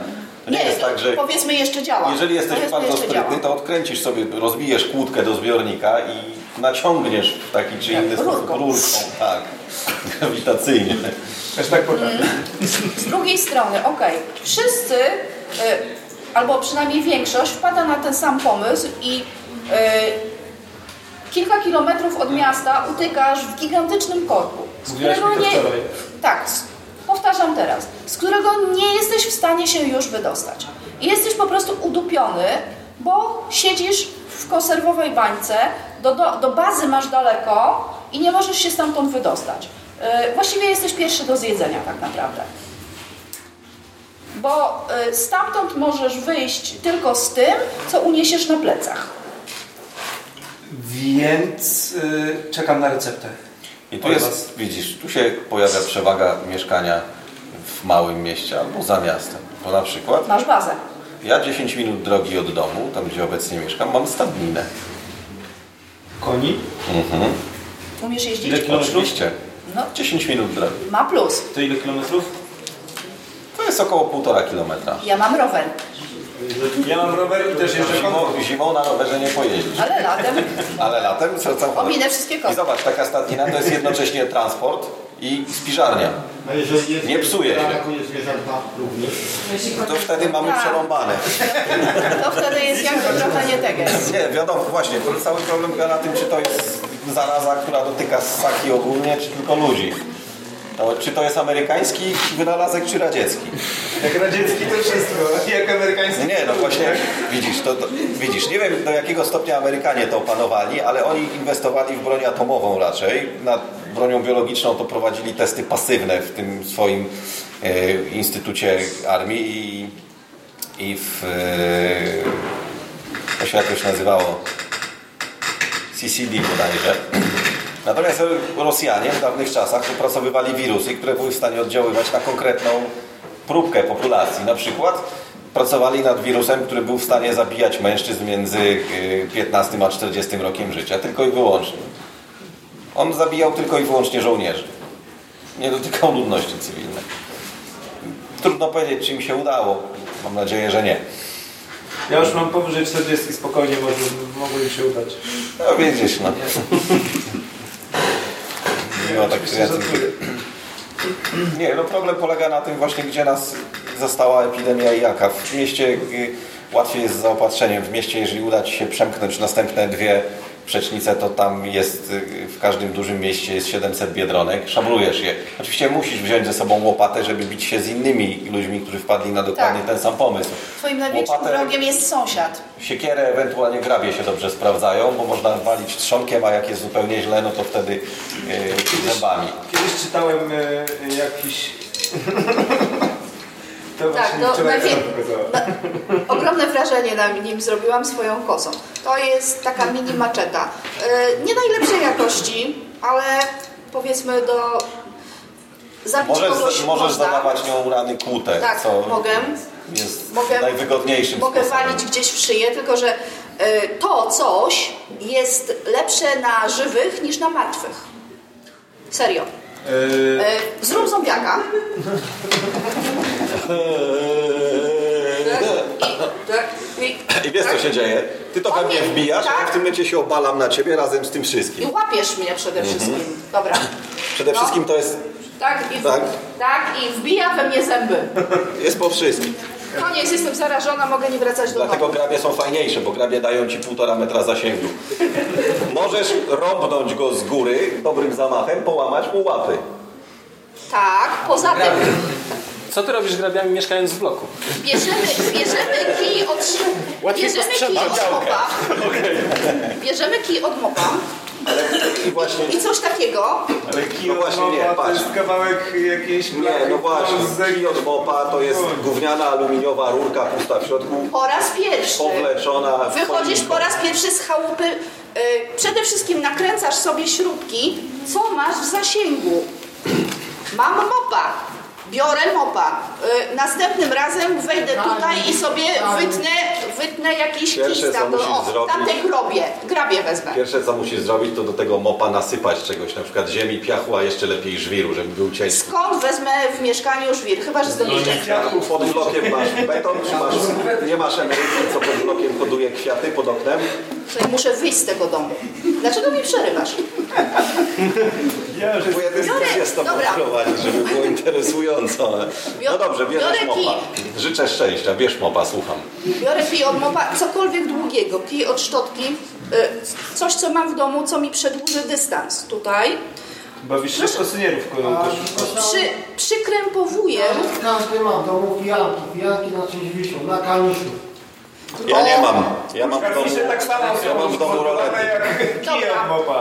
Speaker 2: To nie, jest tak, że
Speaker 3: powiedzmy jeszcze działa.
Speaker 2: jeżeli jesteś
Speaker 3: Powiedzmy,
Speaker 2: bardzo sprytny,
Speaker 3: działa.
Speaker 2: to odkręcisz sobie, rozbijesz kłódkę do zbiornika i naciągniesz w taki czy inny
Speaker 3: rurką.
Speaker 2: sposób rurką. Tak, grawitacyjnie.
Speaker 1: Też tak potrafię.
Speaker 3: Mm. Z drugiej strony, okej, wszyscy, y, albo przynajmniej większość, wpada na ten sam pomysł i y, kilka kilometrów od miasta utykasz w gigantycznym korku, z którego nie... Tak, powtarzam teraz, z którego nie jesteś w stanie się już wydostać. Jesteś po prostu udupiony, bo siedzisz w konserwowej bańce, do, do, do bazy masz daleko i nie możesz się stamtąd wydostać. Yy, właściwie jesteś pierwszy do zjedzenia tak naprawdę. Bo y, stamtąd możesz wyjść tylko z tym, co uniesiesz na plecach.
Speaker 1: Więc y, czekam na receptę.
Speaker 2: I tu jest, widzisz, tu się pojawia przewaga mieszkania w małym mieście albo za miastem. Bo na przykład
Speaker 3: Masz bazę.
Speaker 2: ja 10 minut drogi od domu, tam gdzie obecnie mieszkam, mam stadninę.
Speaker 1: Koni?
Speaker 3: Umiesz jeździć?
Speaker 1: Ile kilometrów?
Speaker 2: Oczywiście.
Speaker 3: No.
Speaker 2: 10 minut drogi.
Speaker 3: Ma plus.
Speaker 1: To ile kilometrów?
Speaker 2: To jest około półtora kilometra.
Speaker 3: Ja mam rower,
Speaker 1: Ja mam rower i też jeżdżę
Speaker 2: Zimą, zimą na rowerze nie pojeździsz.
Speaker 3: ale latem
Speaker 2: Ale latem całkowicie.
Speaker 3: Ominę wszystkie
Speaker 2: I
Speaker 3: koty.
Speaker 2: zobacz, taka stadnina to jest jednocześnie transport i spiżarnia.
Speaker 6: A jeżeli jest
Speaker 2: Nie psuje się. To wtedy mamy
Speaker 3: Tak.
Speaker 2: przerąbane.
Speaker 3: To wtedy jest jakby trochę nie teges.
Speaker 2: Nie, wiadomo, właśnie, to cały problem polega na tym, czy to jest zaraza, która dotyka ssaki ogólnie, czy tylko ludzi. Czy to jest amerykański wynalazek, czy radziecki?
Speaker 1: Jak radziecki to wszystko, jak amerykański.
Speaker 2: Nie, no właśnie, widzisz, to, to, widzisz, nie wiem do jakiego stopnia Amerykanie to opanowali, ale oni inwestowali w broń atomową raczej. Nad bronią biologiczną to prowadzili testy pasywne w tym swoim e, instytucie armii i, i w... E, to się jakoś nazywało CCD bodajże. Natomiast Rosjanie w dawnych czasach opracowywali wirusy, które były w stanie oddziaływać na konkretną próbkę populacji. Na przykład pracowali nad wirusem, który był w stanie zabijać mężczyzn między y, 15 a 40 rokiem życia, tylko i wyłącznie. On zabijał tylko i wyłącznie żołnierzy. Nie dotykał ludności cywilnej. Trudno powiedzieć, czy im się udało. Mam nadzieję, że nie.
Speaker 1: Ja już mam powyżej 40 spokojnie, może mogło mi się udać.
Speaker 2: No widzisz, no. Nie tak. Nie, no problem polega na tym właśnie, gdzie nas zastała epidemia i jaka. W mieście y, łatwiej jest z zaopatrzeniem. W mieście, jeżeli uda Ci się przemknąć następne dwie przecznice, to tam jest y, w każdym dużym mieście jest 700 biedronek. Szablujesz je. Oczywiście musisz wziąć ze sobą łopatę, żeby bić się z innymi ludźmi, którzy wpadli na dokładnie
Speaker 3: Tak.
Speaker 2: ten sam pomysł.
Speaker 3: Twoim największym
Speaker 2: Łopatę-
Speaker 3: wrogiem jest sąsiad.
Speaker 2: Siekierę, ewentualnie grabie się dobrze sprawdzają, bo można walić trzonkiem, a jak jest zupełnie źle, no to wtedy yy, zębami.
Speaker 1: Kiedyś czytałem e, jakiś... To
Speaker 3: Tak,
Speaker 1: właśnie
Speaker 3: no,
Speaker 1: wczoraj
Speaker 3: najwie-
Speaker 1: Ela pokazała.
Speaker 3: Ogromne wrażenie na nim zrobiłam swoją kosą. To jest taka mini maczeta. Yy, nie najlepszej jakości, ale powiedzmy do zabić
Speaker 2: Możesz,
Speaker 3: kogoś
Speaker 2: możesz
Speaker 3: można.
Speaker 2: zadawać nią rany kłute,
Speaker 3: Tak,
Speaker 2: co
Speaker 3: mogę.
Speaker 2: jest
Speaker 3: Mogę-
Speaker 2: najwygodniejszym
Speaker 3: Mogę
Speaker 2: sposobem.
Speaker 3: walić gdzieś w szyję, tylko że y, to coś jest lepsze na żywych niż na martwych. Serio. Zrób zombiaka. Tak, i,
Speaker 2: I wiesz co się dzieje? Ty to we mnie wbijasz, a ja
Speaker 3: tak.
Speaker 2: w tym momencie się obalam na ciebie razem z tym
Speaker 3: I
Speaker 2: wszystkim.
Speaker 3: łapiesz mnie przede wszystkim. Dobra.
Speaker 2: Przede
Speaker 3: No.
Speaker 2: wszystkim to jest,
Speaker 3: Tak i,
Speaker 2: Tak.
Speaker 3: tak, i wbija we mnie zęby.
Speaker 2: jest po wszystkim.
Speaker 3: Koniec, jestem zarażona, mogę nie wracać do
Speaker 2: Dlatego
Speaker 3: domu.
Speaker 2: grabie są fajniejsze, bo grabie dają ci półtora metra zasięgu. Możesz rąbnąć go z góry dobrym zamachem, połamać mu łapy.
Speaker 3: Tak, poza tym
Speaker 4: Co ty robisz grabiami mieszkając w bloku?
Speaker 3: bierzemy, bierzemy kij od,
Speaker 4: Łatwiej
Speaker 3: bierzemy kij od mopa. Bierzemy kij od mopa
Speaker 2: I właśnie,
Speaker 3: I coś takiego,
Speaker 1: Ale kij
Speaker 2: No
Speaker 1: od
Speaker 2: właśnie nie,
Speaker 1: mopa to
Speaker 2: patrz.
Speaker 1: jest kawałek jakiejś
Speaker 2: nie, no właśnie,
Speaker 1: brązek.
Speaker 2: kij od mopa to jest gówniana aluminiowa rurka pusta w środku,
Speaker 3: po raz pierwszy.
Speaker 2: powleczona w
Speaker 3: Wychodzisz po raz pierwszy z chałupy, y, przede wszystkim nakręcasz sobie śrubki, co masz w zasięgu. Mam mopa, biorę mopa. Y, następnym razem wejdę tutaj i sobie wytnę, wytnę jakiś
Speaker 2: Pierwsze,
Speaker 3: kij
Speaker 2: co
Speaker 3: tam,
Speaker 2: musisz
Speaker 3: o,
Speaker 2: zrobić-
Speaker 3: tamte grobie, grabie wezmę.
Speaker 2: Pierwsze co musisz zrobić to do tego mopa nasypać czegoś, na przykład ziemi, piachu, a jeszcze lepiej żwiru, żeby był ciężki.
Speaker 3: Skąd wezmę w mieszkaniu żwir? Chyba, że z domieszczenia.
Speaker 2: Pod blokiem masz beton, czy masz, nie masz emeryki, co pod blokiem hoduje kwiaty pod oknem?
Speaker 3: Muszę wyjść z tego domu. Dlaczego mi przerywasz?
Speaker 1: Ja już
Speaker 3: Biorę-
Speaker 2: chcę z tobą
Speaker 3: dobra.
Speaker 2: prowadzić, żeby było interesująco. No dobrze, bierzesz
Speaker 3: biorę
Speaker 2: mopa. Życzę szczęścia, bierz mopa, słucham.
Speaker 3: Biorę kij od mopa, cokolwiek długiego, kij od szczotki, y, coś co mam w domu, co mi przedłuży dystans. Tutaj
Speaker 1: Bawisz się w kosynierów też.
Speaker 3: przy, przykrępowuję,
Speaker 6: Każdy ma w domu fijanki. Fijanki na czymś wiszą, na kamiszu.
Speaker 2: Ja nie mam. Ja mam w domu,
Speaker 1: tak samo
Speaker 2: ja mam w domu rolety.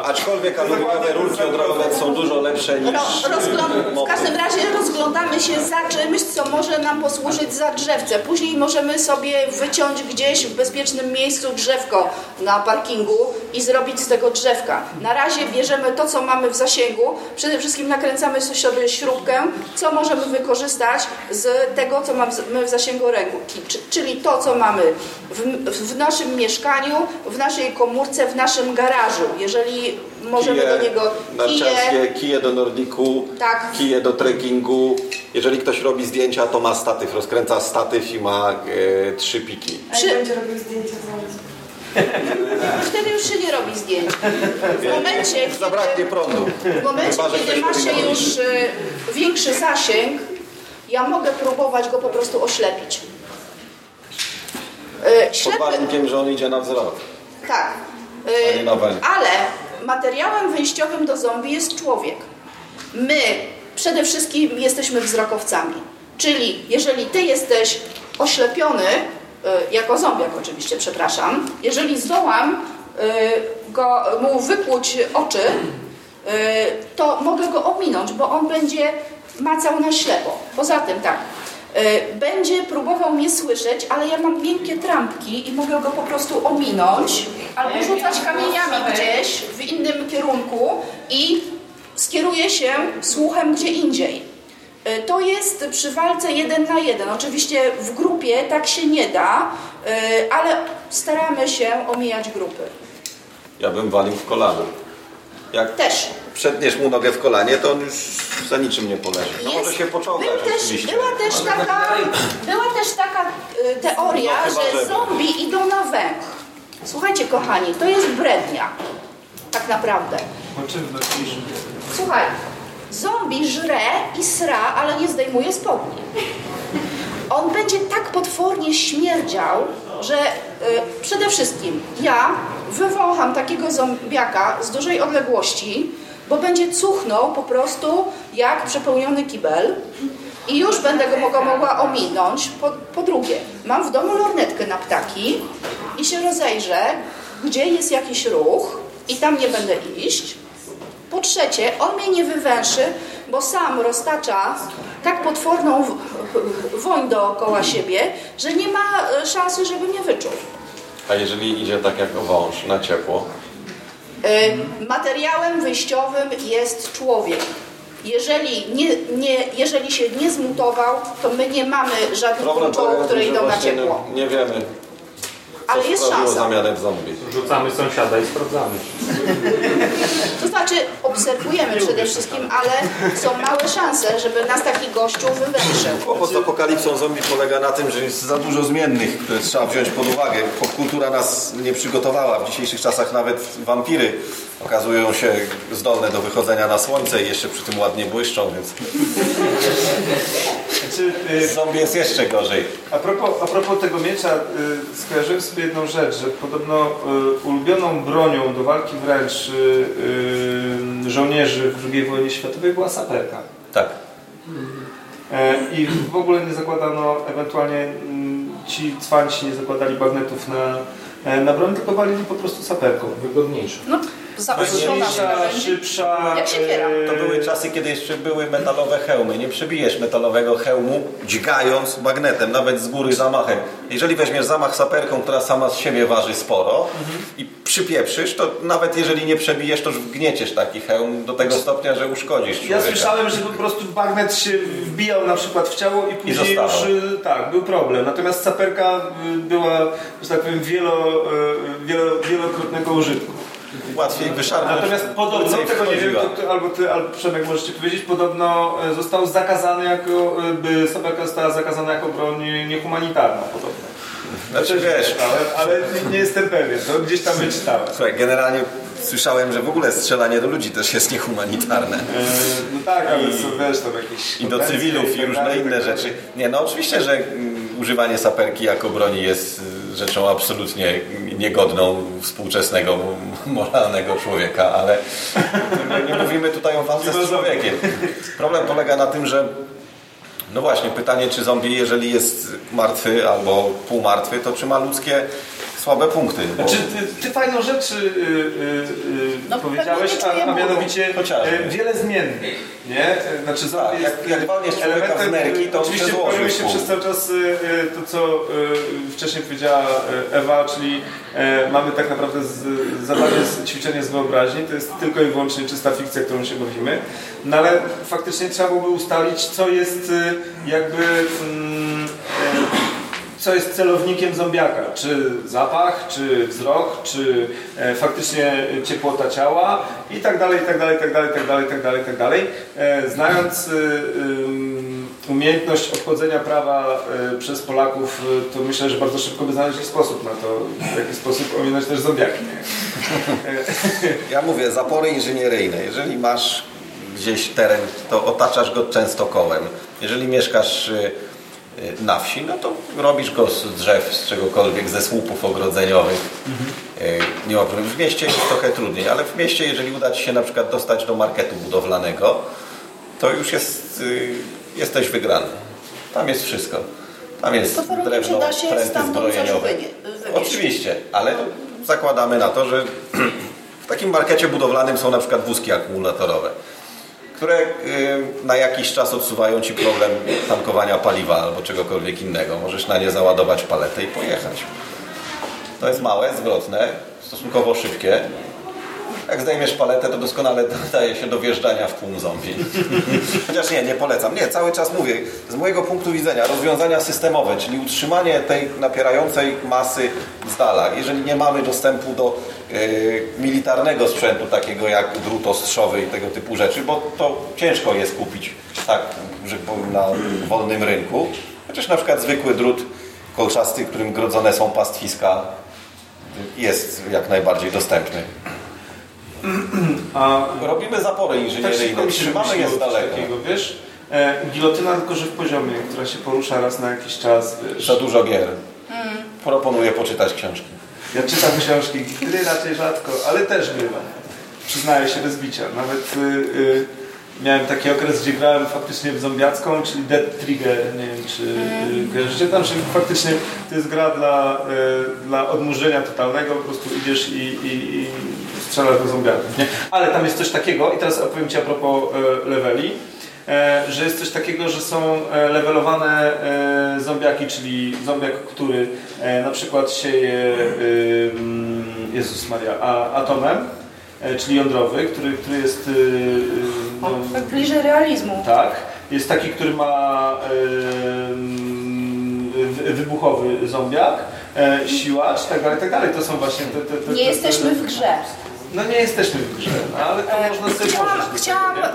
Speaker 2: Aczkolwiek aluminiowe rurki od rolet są dużo lepsze niż
Speaker 3: ro, w każdym razie rozglądamy się za czymś, co może nam posłużyć za drzewce. Później możemy sobie wyciąć gdzieś w bezpiecznym miejscu drzewko na parkingu i zrobić z tego drzewka. Na razie bierzemy to, co mamy w zasięgu. Przede wszystkim nakręcamy sobie śrubkę, co możemy wykorzystać z tego, co mamy w zasięgu ręki. Czy- Czyli to, co mamy w, w naszym mieszkaniu, w naszej komórce, w naszym garażu. Jeżeli możemy do niego kije,
Speaker 2: kije do nordiku,
Speaker 3: Tak.
Speaker 2: kije do trekkingu. Jeżeli ktoś robi zdjęcia, to ma statyw. Rozkręca statyw i ma e, trzy piki.
Speaker 3: Przy-
Speaker 7: będzie robił zdjęcia
Speaker 3: Wtedy już się nie robi zdjęć. W momencie,
Speaker 2: Zabraknie
Speaker 3: kiedy,
Speaker 2: prądu.
Speaker 3: w momencie, kiedy ma się już y, większy zasięg, ja mogę próbować go po prostu oślepić. Y,
Speaker 2: Pod
Speaker 3: Ślepy,
Speaker 2: warunkiem, że on idzie na wzrok.
Speaker 3: tak. Y. Ale materiałem wyjściowym do zombie jest człowiek. My przede wszystkim jesteśmy wzrokowcami. Czyli jeżeli ty jesteś oślepiony, jako zombiak oczywiście, przepraszam, jeżeli zdołam y, go, mu wykłuć oczy, y, to mogę go ominąć, bo on będzie macał na ślepo. Poza tym tak, y, będzie próbował mnie słyszeć, ale ja mam miękkie trampki i mogę go po prostu ominąć albo rzucać kamieniami gdzieś w innym kierunku i skieruję się słuchem gdzie indziej. Y, To jest przy walce jeden na jeden. Oczywiście w grupie tak się nie da, y, ale staramy się omijać grupy.
Speaker 2: Ja bym walił w kolano. Jak
Speaker 3: Też.
Speaker 2: przetniesz mu nogę w kolanie, to on już za niczym nie poleży. No może się poczołgać
Speaker 3: był też, była też taka, była też taka teoria,
Speaker 2: No
Speaker 3: że
Speaker 2: żeby.
Speaker 3: zombie idą na węch. Słuchajcie kochani, to jest brednia. Tak naprawdę. Słuchaj, zombie żre i sra, ale nie zdejmuje spodni. On będzie tak potwornie śmierdział, że y, przede wszystkim ja wywącham takiego zombiaka z dużej odległości, bo będzie cuchnął po prostu jak przepełniony kibel i już będę go mogła, mogła ominąć. Po, po drugie, mam w domu lornetkę na ptaki i się rozejrzę, gdzie jest jakiś ruch i tam nie będę iść. Po trzecie, on mnie nie wywęszy, bo sam roztacza tak potworną woń dookoła siebie, że nie ma e, szansy, żeby mnie wyczuł.
Speaker 2: A jeżeli idzie tak jak wąż, na ciepło,
Speaker 3: Y, Materiałem wyjściowym jest człowiek. Jeżeli, nie, nie, jeżeli się nie zmutował, to my nie mamy żadnych
Speaker 2: na
Speaker 3: które idą na ciepło.
Speaker 2: nie, nie wiemy, co
Speaker 3: Ale jest szansa.
Speaker 2: zamianę w zombie.
Speaker 4: Rzucamy sąsiada i sprawdzamy.
Speaker 3: To znaczy obserwujemy przede wszystkim, ale są małe szanse, żeby nas taki gościu wywęszył.
Speaker 2: Kłopot z apokalipsą zombie polega na tym, że jest za dużo zmiennych, które trzeba wziąć pod uwagę. Kultura nas nie przygotowała. W dzisiejszych czasach nawet wampiry okazują się zdolne do wychodzenia na słońce i jeszcze przy tym ładnie błyszczą, więc
Speaker 1: Znaczy, y,
Speaker 2: zombie jest jeszcze gorzej.
Speaker 1: A propos, a propos tego miecza, y, skojarzyłem sobie jedną rzecz, że podobno y, ulubioną bronią do walki wręcz y, żołnierzy w II wojnie światowej była saperka.
Speaker 2: Tak.
Speaker 1: E, I w ogóle nie zakładano, ewentualnie mm, ci cwańci nie zakładali bagnetów na, e, na broń, tylko walili po prostu saperką.
Speaker 4: Wygodniejsze.
Speaker 3: No, zaostrzona na
Speaker 1: Mniejsza, szybsza.
Speaker 3: Jak siekiera.
Speaker 1: e,
Speaker 2: To były czasy, kiedy jeszcze były metalowe hełmy. Nie przebijesz metalowego hełmu dźgając magnetem, nawet z góry zamachem. Jeżeli weźmiesz zamach saperką, która sama z siebie waży sporo i przypieprzysz, to nawet jeżeli nie przebijesz, to już wgnieciesz taki hełm do tego stopnia, że uszkodzisz
Speaker 1: Ja
Speaker 2: człowieka.
Speaker 1: słyszałem, że po prostu magnet się wbijał na przykład w ciało i później już
Speaker 2: zostawał.
Speaker 1: y, tak, był problem. Natomiast saperka y, była, że tak powiem, wielo, y, wielo, wielokrotnego użytku.
Speaker 2: Łatwiej wyszarpnąć.
Speaker 1: Natomiast podobno,
Speaker 2: krócej
Speaker 1: tego nie wiem, to, to, albo ty, albo Przemek możecie powiedzieć, podobno e, został zakazany jako, e, by saperka została zakazana jako broń niehumanitarna podobno.
Speaker 2: Znaczy wiesz,
Speaker 1: Ale, ale nie, jestem pewien, to gdzieś tam wyczytałem.
Speaker 2: słuchaj, generalnie słyszałem, że w ogóle strzelanie do ludzi też jest niehumanitarne.
Speaker 1: E, No tak, ale są wiesz, tam jakieś...
Speaker 2: I do cywilów i
Speaker 1: tak
Speaker 2: różne
Speaker 1: dalej,
Speaker 2: inne
Speaker 1: tak
Speaker 2: rzeczy. Nie, no oczywiście, że mm, używanie saperki jako broni jest y, rzeczą absolutnie niegodną współczesnego, moralnego człowieka, ale nie, nie mówimy tutaj o walce z człowiekiem. Problem polega na tym, że no właśnie, pytanie, czy zombie, jeżeli jest martwy albo półmartwy, to czy ma ludzkie słabe punkty? Bo...
Speaker 1: Znaczy, ty, ty fajną rzecz y, y, y,
Speaker 3: No,
Speaker 1: powiedziałeś, a, a mianowicie
Speaker 2: Chociażby.
Speaker 1: y, wiele zmiennych, nie? Znaczy, zombie
Speaker 2: Tak,
Speaker 1: jest
Speaker 2: jak- jak
Speaker 1: elementem,
Speaker 2: nerki,
Speaker 1: y,
Speaker 2: to
Speaker 1: oczywiście
Speaker 2: w
Speaker 1: się przez cały czas y, y, to, co wcześniej powiedziała Ewa, czyli mamy tak naprawdę z, zadanie z ćwiczenie z wyobraźni, to jest tylko i wyłącznie czysta fikcja, którą się bawimy, no ale faktycznie trzeba byłoby ustalić, co jest jakby mm, co jest celownikiem zombiaka. Czy zapach, czy wzrok, czy e, faktycznie ciepłota ciała i tak dalej, i tak dalej, i tak dalej, i tak dalej, i tak dalej, i tak dalej. E, Znając y, ym, umiejętność obchodzenia prawa y, przez Polaków, y, to myślę, że bardzo szybko by znaleźli sposób na to, w jaki sposób ominąć też zombiaki.
Speaker 2: Ja mówię, zapory inżynieryjne. Jeżeli masz gdzieś teren, to otaczasz go często kołem. Jeżeli mieszkasz y, y, na wsi, no to robisz go z drzew, z czegokolwiek, ze słupów ogrodzeniowych. Y, Nie ma problemu. W mieście jest trochę trudniej, ale w mieście, jeżeli uda Ci się na przykład dostać do marketu budowlanego, to już jest, y, jesteś wygrany. Tam jest wszystko. Tam jest
Speaker 3: To
Speaker 2: drewno, pręty zbrojeniowe. Oczywiście, ale zakładamy na to, że w takim markecie budowlanym są na przykład wózki akumulatorowe, które y, na jakiś czas odsuwają Ci problem tankowania paliwa albo czegokolwiek innego. Możesz na nie załadować paletę i pojechać. To jest małe, zwrotne, stosunkowo szybkie. Jak zdejmiesz paletę, to doskonale daje się do wjeżdżania w tłum zombie. Chociaż nie, nie polecam. Nie, cały czas mówię, z mojego punktu widzenia, rozwiązania systemowe, czyli utrzymanie tej napierającej masy z dala. Jeżeli nie mamy dostępu do e, militarnego sprzętu, takiego jak drut ostrzowy i tego typu rzeczy, bo to ciężko jest kupić tak, że powiem, na wolnym rynku. Chociaż na przykład zwykły drut kolczasty, którym grodzone są pastwiska, jest jak najbardziej dostępny.
Speaker 1: A
Speaker 2: Robimy zapory
Speaker 1: tak
Speaker 2: inżynieryjne,
Speaker 1: się
Speaker 2: trzymamy je z daleka.
Speaker 1: takiego, wiesz? E, gilotyna tylko, że w poziomie, która się porusza raz na jakiś czas, wiesz.
Speaker 2: Za dużo gier. Proponuję poczytać książki.
Speaker 1: Ja czytam książki, gry raczej rzadko, ale też grywam. Przyznaję się bez bicia. Nawet y, y, miałem taki okres, gdzie grałem faktycznie w zombiacką, czyli Dead Trigger, nie wiem czy y, kojarzycie tam, że faktycznie to jest gra dla, y, dla odmurzenia totalnego, po prostu idziesz i, i, i strzelasz do zombiaków. Nie? Ale tam jest coś takiego, i teraz opowiem Ci a propos y, leveli, że jest coś takiego, że są levelowane zombiaki, czyli zombiak, który na przykład sieje mm, Jezus Maria, a, atomem, czyli jądrowy, który, który jest y, y, no,
Speaker 3: Tak bliżej realizmu.
Speaker 1: tak, jest taki, który ma wybuchowy zombiak, e, siłacz, tak dalej, tak dalej. To są właśnie te, te, te,
Speaker 3: Nie
Speaker 1: te,
Speaker 3: jesteśmy w grze.
Speaker 1: No nie jesteśmy w grze, no, ale to
Speaker 3: E,
Speaker 1: można sobie
Speaker 3: Chciałam,
Speaker 1: do
Speaker 3: chciałam e,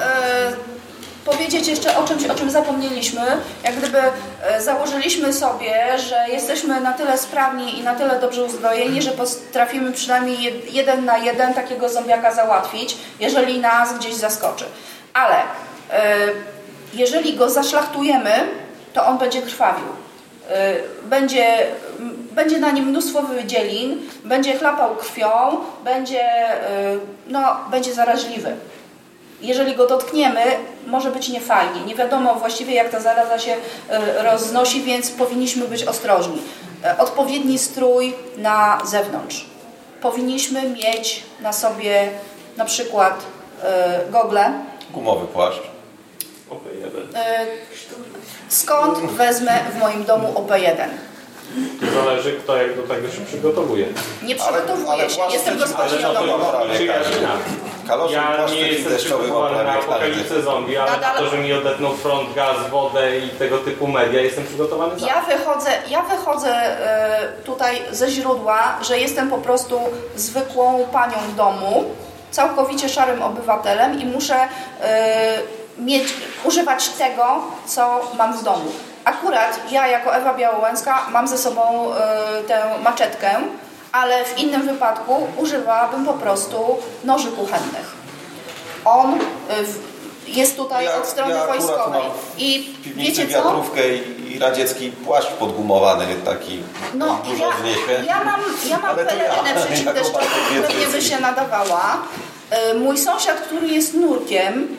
Speaker 3: powiedzieć jeszcze o czymś, o czym zapomnieliśmy. Jak gdyby e, założyliśmy sobie, że jesteśmy na tyle sprawni i na tyle dobrze uzbrojeni, że potrafimy przynajmniej jed- jeden na jeden takiego zombiaka załatwić, jeżeli nas gdzieś zaskoczy. Ale e, jeżeli go zaszlachtujemy, to on będzie krwawił. E, Będzie, będzie na nim mnóstwo wydzielin, będzie chlapał krwią, będzie, no, będzie zaraźliwy. Jeżeli go dotkniemy, może być niefajnie. Nie wiadomo właściwie, jak ta zaraza się e, roznosi, więc powinniśmy być ostrożni. E, Odpowiedni strój na zewnątrz. powinniśmy mieć na sobie na przykład e, gogle.
Speaker 2: Gumowy płaszcz.
Speaker 3: E, skąd wezmę w moim domu OP1?
Speaker 4: Zależy kto jak do tego się przygotowuje.
Speaker 3: Nie przygotowuję
Speaker 2: ale
Speaker 3: się, jestem gospodynią domową.
Speaker 4: Ja
Speaker 2: Kaloszy
Speaker 4: nie jestem przygotowany na apokalipsę zombie, ale
Speaker 3: Nadal-
Speaker 4: to, że mi odetną front, gaz, wodę i tego typu media, jestem przygotowany za.
Speaker 3: Ja wychodzę, ja wychodzę e, tutaj ze źródła, że jestem po prostu zwykłą panią w domu, całkowicie szarym obywatelem i muszę e, mieć, używać tego, co mam w domu. Akurat ja jako Ewa Białołęcka mam ze sobą e, tę maczetkę, ale w innym wypadku używałabym po prostu noży kuchennych. On w- jest tutaj
Speaker 2: Ja-
Speaker 3: od strony
Speaker 2: ja
Speaker 3: wojskowej. I wiecie co?
Speaker 2: wiatrówkę i, i radziecki płaszcz podgumowany, taki
Speaker 3: No,
Speaker 2: dużo
Speaker 3: ja,
Speaker 2: zniesie.
Speaker 3: ja mam, ja mam
Speaker 2: ja,
Speaker 3: pelerynę
Speaker 2: jako
Speaker 3: przeciwdeszczową, pewnie by się nadawała. Y, Mój sąsiad, który jest nurkiem,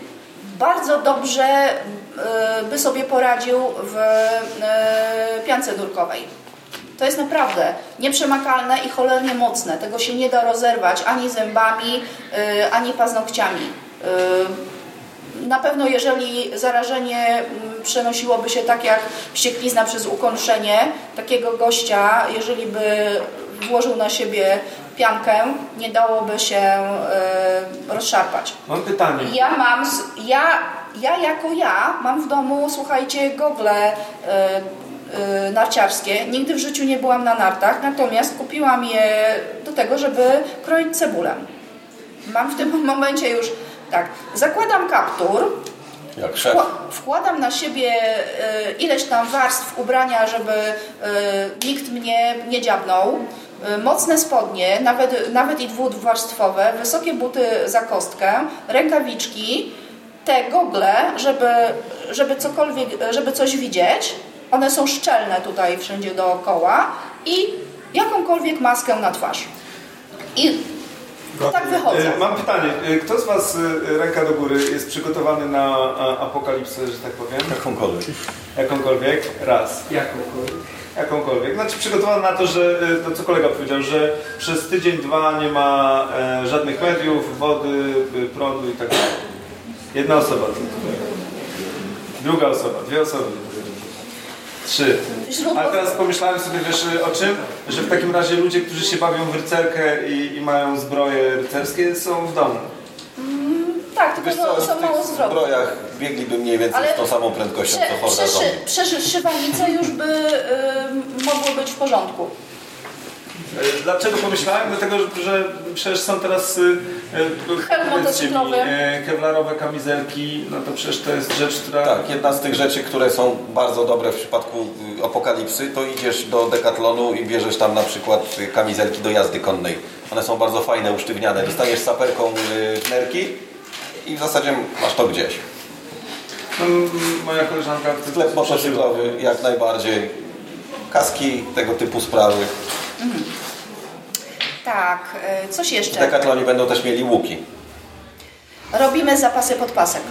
Speaker 3: bardzo dobrze y, by sobie poradził w y, piance nurkowej. To jest naprawdę nieprzemakalne i cholernie mocne. Tego się nie da rozerwać ani zębami, y, ani paznokciami. Y, na pewno jeżeli zarażenie mm, przenosiłoby się tak jak wścieklizna przez ukąszenie takiego gościa, jeżeli by włożył na siebie piankę, nie dałoby się y, rozszarpać.
Speaker 1: Mam pytanie.
Speaker 3: Ja mam, ja, ja jako ja mam w domu, słuchajcie, gogle narciarskie. Nigdy w życiu nie byłam na nartach, natomiast kupiłam je do tego, żeby kroić cebulę. Mam w tym momencie już, tak, zakładam kaptur,
Speaker 2: Jak szef.
Speaker 3: Wkła- Wkładam na siebie y, ileś tam warstw ubrania, żeby y, nikt mnie nie dziabnął. Y, Mocne spodnie, nawet, nawet i dwuwarstwowe, wysokie buty za kostkę, rękawiczki, te gogle, żeby, żeby cokolwiek, żeby coś widzieć. One są szczelne tutaj wszędzie dookoła i jakąkolwiek maskę na twarz. I tak wychodzę.
Speaker 1: E, Mam pytanie. E, Kto z Was, e, ręka do góry, jest przygotowany na apokalipsę, że tak powiem?
Speaker 2: Jakąkolwiek.
Speaker 1: Jakąkolwiek? Raz.
Speaker 5: Jakąkolwiek.
Speaker 1: Jakąkolwiek. Znaczy przygotowany na to, że to co kolega powiedział, że przez tydzień, dwa nie ma e, żadnych mediów, wody, prądu i tak dalej. Jedna osoba. Druga osoba, dwie osoby. Trzy. Ale teraz pomyślałem sobie, wiesz o czym? Że w takim razie ludzie, którzy się bawią w rycerkę i, i mają zbroje rycerskie są w domu.
Speaker 3: Tak, tylko
Speaker 2: Wiesz co,
Speaker 3: są
Speaker 2: w
Speaker 3: mało
Speaker 2: tych
Speaker 3: zwrotne.
Speaker 2: zbrojach biegliby mniej więcej
Speaker 3: Ale
Speaker 2: z tą samą prędkością, co horda zombie.
Speaker 3: przeszy, przeszywanice już by y, mogły być w porządku.
Speaker 1: E, Dlaczego pomyślałem? Dlatego, że- że przecież są teraz y,
Speaker 3: motocyklowy.
Speaker 1: e, kewlarowe kamizelki, no to przecież to jest rzecz, która...
Speaker 2: Tak, jedna z tych rzeczy, które są bardzo dobre w przypadku y, apokalipsy, to idziesz do Decathlonu i bierzesz tam na przykład y, kamizelki do jazdy konnej. One są bardzo fajne, usztywniane. Dostajesz saperką w nerki i w zasadzie masz to gdzieś.
Speaker 1: No, moja koleżanka...
Speaker 2: Sklep motocyklowy jak najbardziej. Kaski, tego typu sprawy.
Speaker 3: Tak, y, coś
Speaker 2: W
Speaker 3: jeszcze.
Speaker 2: Decathlonie będą też mieli łuki.
Speaker 3: Robimy zapasy podpasek.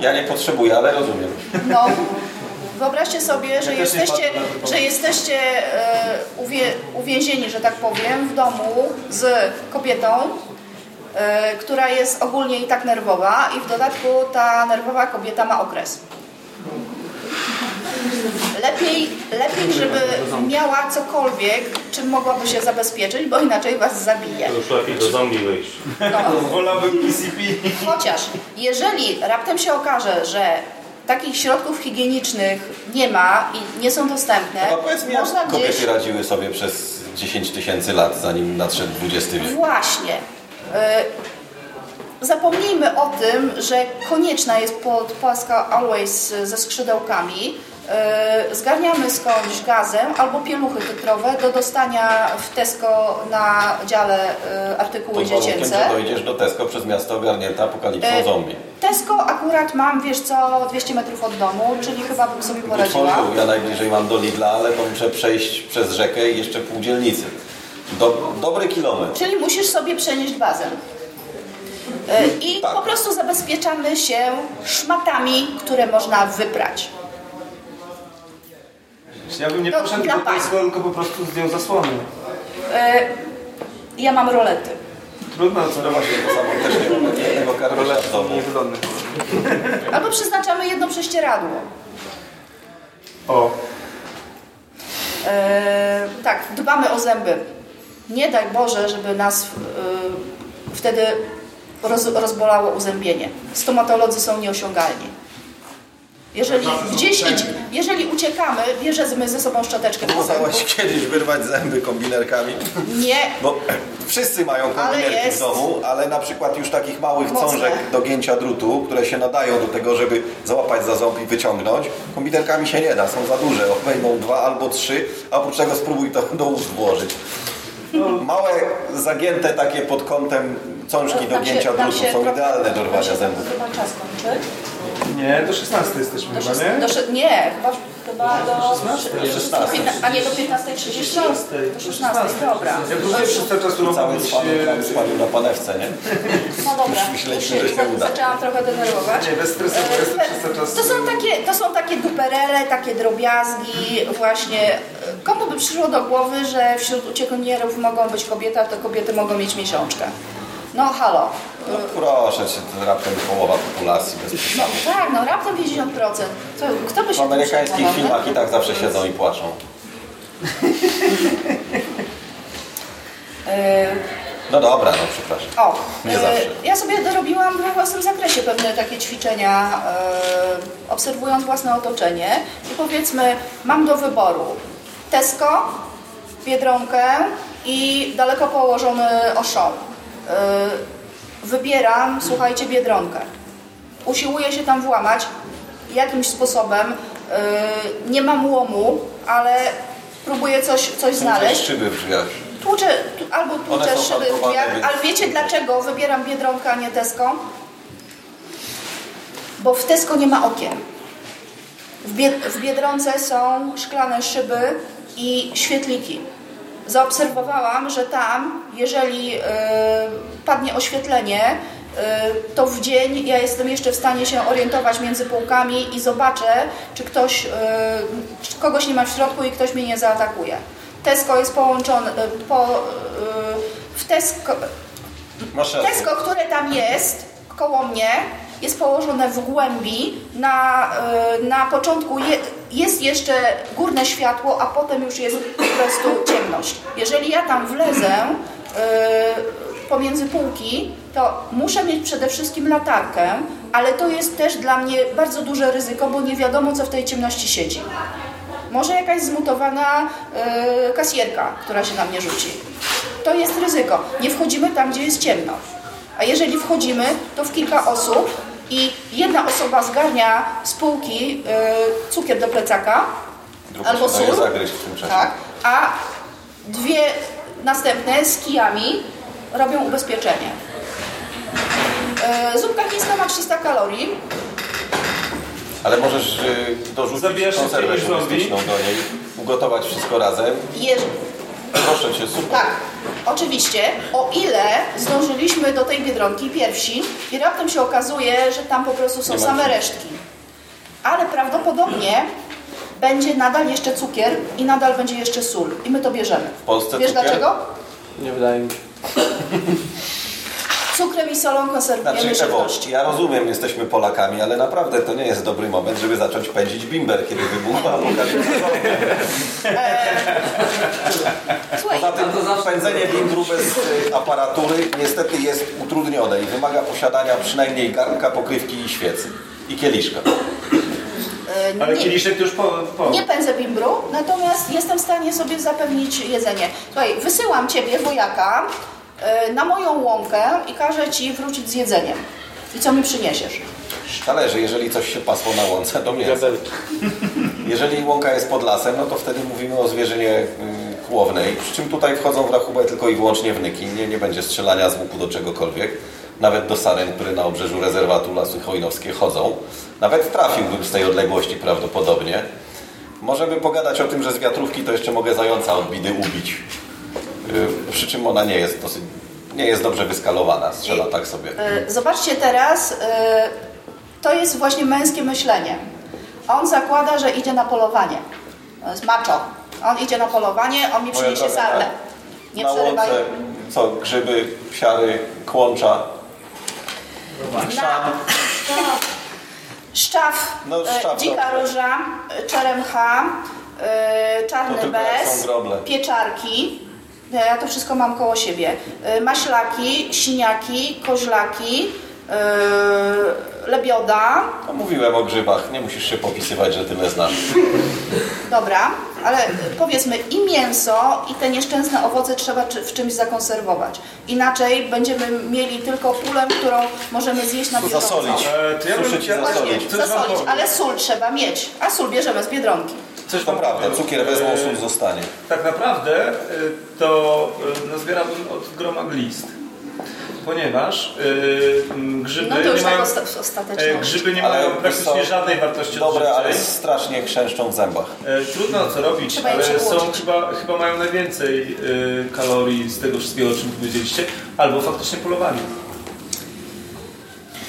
Speaker 2: Ja nie potrzebuję, ale rozumiem.
Speaker 3: No, wyobraźcie sobie, że
Speaker 1: nie
Speaker 3: jesteście, że jesteście e, uwie, uwięzieni, że tak powiem, w domu z kobietą, e, która jest ogólnie i tak nerwowa i w dodatku ta nerwowa kobieta ma okres. Lepiej, lepiej, żeby miała cokolwiek, czym mogłaby się zabezpieczyć, bo inaczej was zabije.
Speaker 4: To już lepiej do zombie wyjść.
Speaker 1: Wolałbym PCP.
Speaker 3: Chociaż jeżeli raptem się okaże, że takich środków higienicznych nie ma i nie są dostępne,
Speaker 2: No powiedz mi, jak
Speaker 3: można
Speaker 2: kobiety
Speaker 3: gdzieś...
Speaker 2: radziły sobie przez 10 tysięcy lat, zanim nadszedł XX wiek.
Speaker 3: Właśnie. Y, Zapomnijmy o tym, że konieczna jest podpaska Always ze skrzydełkami. Y, Zgarniamy skądś gazem albo pieluchy tytrowe do dostania w Tesco na dziale y, artykuły dziecięce.
Speaker 2: że dojdziesz do Tesco przez miasto ogarnięte apokalipsą
Speaker 3: E,
Speaker 2: zombie.
Speaker 3: Tesco akurat mam, wiesz co, 200 metrów od domu, czyli chyba bym sobie poradziła.
Speaker 2: Ja najbliżej mam do Lidla, ale to muszę przejść przez rzekę i jeszcze pół dzielnicy. Do, dobry kilometr.
Speaker 3: Czyli musisz sobie przenieść bazę. E, I
Speaker 2: Tak.
Speaker 3: po prostu zabezpieczamy się szmatami, które można wyprać.
Speaker 1: Ja bym nie poszedł do. Tesco, tylko po prostu zdjął zasłony.
Speaker 3: E, ja mam rolety.
Speaker 1: Trudno, co
Speaker 2: No właśnie, to samo też nie mamy jednego w domu.
Speaker 3: Albo przeznaczamy jedno prześcieradło.
Speaker 1: O,
Speaker 3: E, tak, dbamy o zęby. Nie daj Boże, żeby nas e, wtedy roz, rozbolało uzębienie. Stomatolodzy są nieosiągalni. Jeżeli gdzieś idzie, jeżeli uciekamy, bierzemy ze sobą szczoteczkę do zębów.
Speaker 2: Kiedyś wyrwać zęby kombinerkami?
Speaker 3: Nie,
Speaker 2: Bo wszyscy mają kombinerki
Speaker 3: jest-
Speaker 2: w domu, ale na przykład już takich małych
Speaker 3: Mocne.
Speaker 2: cążek do gięcia drutu, które się nadają do tego, żeby załapać za ząb i wyciągnąć, kombinerkami się nie da, są za duże, obejmą dwa albo trzy, a oprócz tego spróbuj to do ust włożyć. Małe, zagięte takie pod kątem cążki do
Speaker 3: Nam się-
Speaker 2: gięcia
Speaker 3: nam
Speaker 2: drutu są idealne do rwania
Speaker 3: się
Speaker 2: zębów.
Speaker 3: Chyba czas kończy.
Speaker 1: Nie, do 16 jesteśmy
Speaker 3: Do
Speaker 1: chyba, nie?
Speaker 3: do nie, chyba, chyba do,
Speaker 2: 16.
Speaker 3: piętna- a nie do 15.30? Do 16, dobra.
Speaker 1: Ja próbuję przez cały czas tu
Speaker 2: Cały
Speaker 1: robić... e,
Speaker 2: spalił na panewce, nie?
Speaker 3: No dobra,
Speaker 2: myśleliśmy,
Speaker 3: już
Speaker 2: że się uda.
Speaker 3: zaczęłam trochę denerwować.
Speaker 1: Nie, bez stresu, przez cały czas...
Speaker 3: To są takie, to są takie duperele, takie drobiazgi, właśnie. Komu by przyszło do głowy, że wśród uciekinierów mogą być kobiety, a te kobiety mogą mieć miesiączkę? No halo.
Speaker 2: No proszę cię, to raptem połowa populacji bez
Speaker 3: No tak, no raptem 50%. To, kto by się
Speaker 2: W amerykańskich
Speaker 3: przekonał,
Speaker 2: filmach i tak zawsze siedzą i płaczą.
Speaker 3: E,
Speaker 2: No dobra, no przepraszam.
Speaker 3: O,
Speaker 2: Nie
Speaker 3: e,
Speaker 2: zawsze.
Speaker 3: ja sobie dorobiłam we własnym zakresie pewne takie ćwiczenia, e, obserwując własne otoczenie i powiedzmy, mam do wyboru Tesco, Biedronkę i daleko położony Auchan. E, wybieram, słuchajcie, Biedronkę. Usiłuję się tam włamać jakimś sposobem. e, nie mam łomu, ale próbuję coś, coś znaleźć.
Speaker 2: szyby w drzwiach.
Speaker 3: Tłuczę, albo tłuczę szyby w drzwiach, ale wiecie dlaczego wybieram Biedronkę, a nie Tesco? Bo w Tesco nie ma okien. W Biedronce są szklane szyby i świetliki. Zaobserwowałam, że tam, jeżeli y, padnie oświetlenie, y, to w dzień ja jestem jeszcze w stanie się orientować między półkami i zobaczę, czy ktoś, y, czy kogoś nie ma w środku i ktoś mnie nie zaatakuje. Tesco jest połączone, po, w Tesco. Tesco, które tam jest, koło mnie, jest położone w głębi. Na, y, na początku je, jest jeszcze górne światło, a potem już jest po prostu ciemność. Jeżeli ja tam wlezę y, pomiędzy półki, to muszę mieć przede wszystkim latarkę, ale to jest też dla mnie bardzo duże ryzyko, bo nie wiadomo, co w tej ciemności siedzi. Może jakaś zmutowana y, kasjerka, która się na mnie rzuci. To jest ryzyko. Nie wchodzimy tam, gdzie jest ciemno. A jeżeli wchodzimy, to w kilka osób i jedna osoba zgarnia z półki y, cukier do plecaka
Speaker 2: Druga
Speaker 3: albo sól,
Speaker 2: zagryźć w tym czasie.
Speaker 3: tak, a dwie następne z kijami robią ubezpieczenie. Y, zupka chińska ma 300 kalorii,
Speaker 2: Ale możesz y, dorzucić
Speaker 1: się
Speaker 2: konserwę turystyczną do niej, ugotować wszystko razem.
Speaker 3: Jeż,
Speaker 2: Proszę cię, super.
Speaker 3: Tak, oczywiście. O ile zdążyliśmy do tej biedronki pierwsi i raptem się okazuje, że tam po prostu są same resztki. Ale prawdopodobnie będzie nadal jeszcze cukier i nadal będzie jeszcze sól. I my to bierzemy.
Speaker 2: W Polsce
Speaker 3: Wiesz
Speaker 2: cukier?
Speaker 3: dlaczego?
Speaker 5: Nie wydaje mi się.
Speaker 3: Cukrem i solą konserwujemy
Speaker 2: Znaczy,
Speaker 3: żywność.
Speaker 2: ja rozumiem, jesteśmy Polakami, ale naprawdę to nie jest dobry moment, żeby zacząć pędzić bimber, kiedy wybuchła apokalipsa.
Speaker 3: Słuchaj,
Speaker 2: Poza tym pędzenie bimbru bez y, aparatury niestety jest utrudnione i wymaga posiadania przynajmniej garnka, pokrywki i świecy. I kieliszka.
Speaker 3: e,
Speaker 1: Ale
Speaker 3: nie-
Speaker 1: kieliszek to już po... po.
Speaker 3: Nie pędzę bimbru, natomiast jestem w stanie sobie zapewnić jedzenie. Słuchaj, wysyłam Ciebie, wojaka, na moją łąkę i każę Ci wrócić z jedzeniem. I co mi przyniesiesz?
Speaker 2: Zależy, jeżeli coś się pasło na łące, to mięso.
Speaker 4: Gazelki.
Speaker 2: Jeżeli łąka jest pod lasem, no to wtedy mówimy o zwierzynie y, kłownej, przy czym tutaj wchodzą w rachubę tylko i wyłącznie wnyki. Nie, nie będzie strzelania z łuku do czegokolwiek. Nawet do saren, które na obrzeżu rezerwatu Lasy Chojnowskie chodzą. Nawet trafiłbym z tej odległości prawdopodobnie. Możemy pogadać o tym, że z wiatrówki to jeszcze mogę zająca od bidy ubić. Y, Przy czym ona nie jest dosyć, nie jest dobrze wyskalowana, strzela tak sobie.
Speaker 3: E, Zobaczcie teraz, e, to jest właśnie męskie myślenie. On zakłada, że idzie na polowanie. To jest macho. On idzie na polowanie, on mi przyniesie sarnę. Nie
Speaker 2: na
Speaker 3: przerywaj.
Speaker 2: łące, co, grzyby, psiary, kłącza.
Speaker 3: Na, szczaw,
Speaker 2: No, szczaw,
Speaker 3: dzika
Speaker 2: dobrze.
Speaker 3: róża, czeremcha, czarny bez, pieczarki. Ja to wszystko mam koło siebie. E, Maślaki, siniaki, koźlaki, e, lebioda.
Speaker 2: No, mówiłem o grzybach, nie musisz się popisywać, że tyle znasz.
Speaker 3: Dobra, ale powiedzmy i mięso, i te nieszczęsne owoce trzeba w czymś zakonserwować. Inaczej będziemy mieli tylko pulę, którą możemy zjeść na bieżąco.
Speaker 2: Zasolić.
Speaker 1: E, to ja chciał-
Speaker 2: zasolić.
Speaker 3: Zasolić, ale sól trzeba mieć. A sól bierzemy z Biedronki.
Speaker 1: Coś
Speaker 2: To
Speaker 1: wam
Speaker 2: prawda,
Speaker 1: powiem.
Speaker 2: cukier wezmą,
Speaker 1: E,
Speaker 2: sól zostanie.
Speaker 1: Tak naprawdę y, to nazbierałbym od groma glist. Ponieważ y, m, grzyby
Speaker 3: No to już
Speaker 1: nie
Speaker 3: tak
Speaker 1: mają, e, grzyby nie
Speaker 2: Ale
Speaker 1: mają praktycznie żadnej wartości
Speaker 2: Dobre, ale strasznie chrzęszczą w zębach.
Speaker 1: E, Trudno co robić,
Speaker 3: Trzeba
Speaker 1: ale są chyba, chyba mają najwięcej y, kalorii z tego wszystkiego, o czym powiedzieliście, albo faktycznie polowali.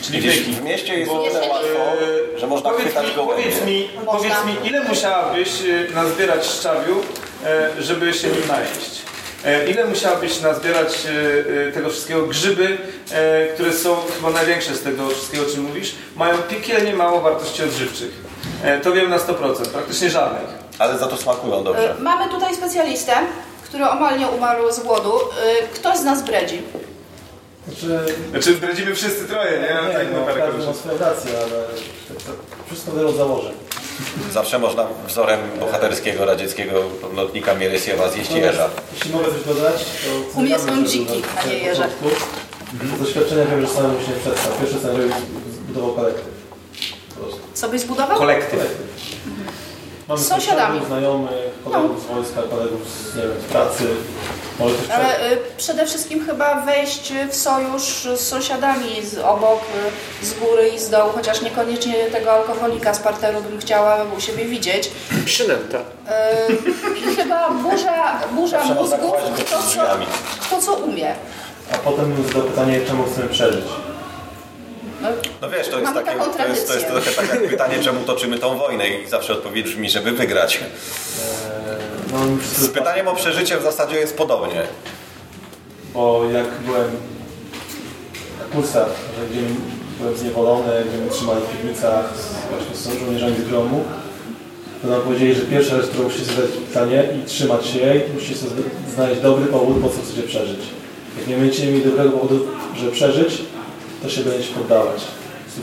Speaker 1: Czyli wieki.
Speaker 2: w mieście jest
Speaker 1: Bo,
Speaker 2: o tyle
Speaker 3: Jeżeli-
Speaker 2: łatwo,
Speaker 1: e,
Speaker 2: że można
Speaker 1: powiedz
Speaker 2: chwytać
Speaker 1: mi,
Speaker 2: gołębie.
Speaker 1: powiedz mi, powiedz mi, ile musiałabyś e, nazbierać szczawiu, e, żeby się nim najeść? E, Ile musiałabyś nazbierać e, e, tego wszystkiego? Grzyby, e, które są chyba największe z tego wszystkiego, o czym mówisz, mają piekielnie mało wartości odżywczych. E, To wiem na 100%, praktycznie żadnych.
Speaker 2: Ale za to smakują dobrze.
Speaker 3: Mamy tutaj specjalistę, który omal nie umarł z głodu. Ktoś z nas bredzi.
Speaker 6: Znaczy,
Speaker 1: Znaczy, zdradzimy wszyscy troje, nie?
Speaker 6: nie,
Speaker 1: tak,
Speaker 6: no,
Speaker 1: no,
Speaker 6: każdy ma swoją rację, ale tak, wszystko wielu założeń.
Speaker 2: Zawsze można wzorem bohaterskiego radzieckiego lotnika Mieresiewa zjeść jeża.
Speaker 6: Jeśli mogę coś dodać, to...
Speaker 3: U mnie
Speaker 6: co
Speaker 3: są dziki, a nie jeże.
Speaker 6: początku. Z doświadczenia wiem, że sam się nie przedstaw. Pierwszy scenariusz zbudował kolektyw.
Speaker 3: Co byś zbudował?
Speaker 1: Kolektyw.
Speaker 6: Kolektyw. Mamy
Speaker 3: Z sąsiadami.
Speaker 6: znajomych, kolegów z wojska, kolegów z, nie wiem, z pracy. Może też
Speaker 3: Ale y, przede wszystkim chyba wejść w sojusz z sąsiadami z obok, y, z góry i z dołu, chociaż niekoniecznie tego alkoholika z parteru bym chciała u siebie widzieć.
Speaker 4: Przynęta.
Speaker 3: Y, I chyba burza, burza mózgów,
Speaker 2: przed
Speaker 3: co, co umie.
Speaker 6: A potem zadał pytanie, czemu chcemy przeżyć.
Speaker 3: No,
Speaker 2: No wiesz, to jest, takie, to jest, to jest trochę tak jak pytanie, czemu toczymy tą wojnę i zawsze odpowiedź brzmi, żeby wygrać.
Speaker 6: Eee, No,
Speaker 2: Z pytaniem o przeżycie w zasadzie jest podobnie.
Speaker 6: bo jak byłem na kursach, że gdzie byłem zniewolony, gdzie mnie trzymali w piwnicach z, właśnie z żołnierzami z gromu, to nam powiedzieli, że pierwsza rzecz, którą musicie zadać pytanie i trzymać się jej, musicie sobie znaleźć dobry powód, po co chcecie przeżyć. Jak nie będziecie mieli dobrego powodu, żeby przeżyć, to się będziecie poddawać.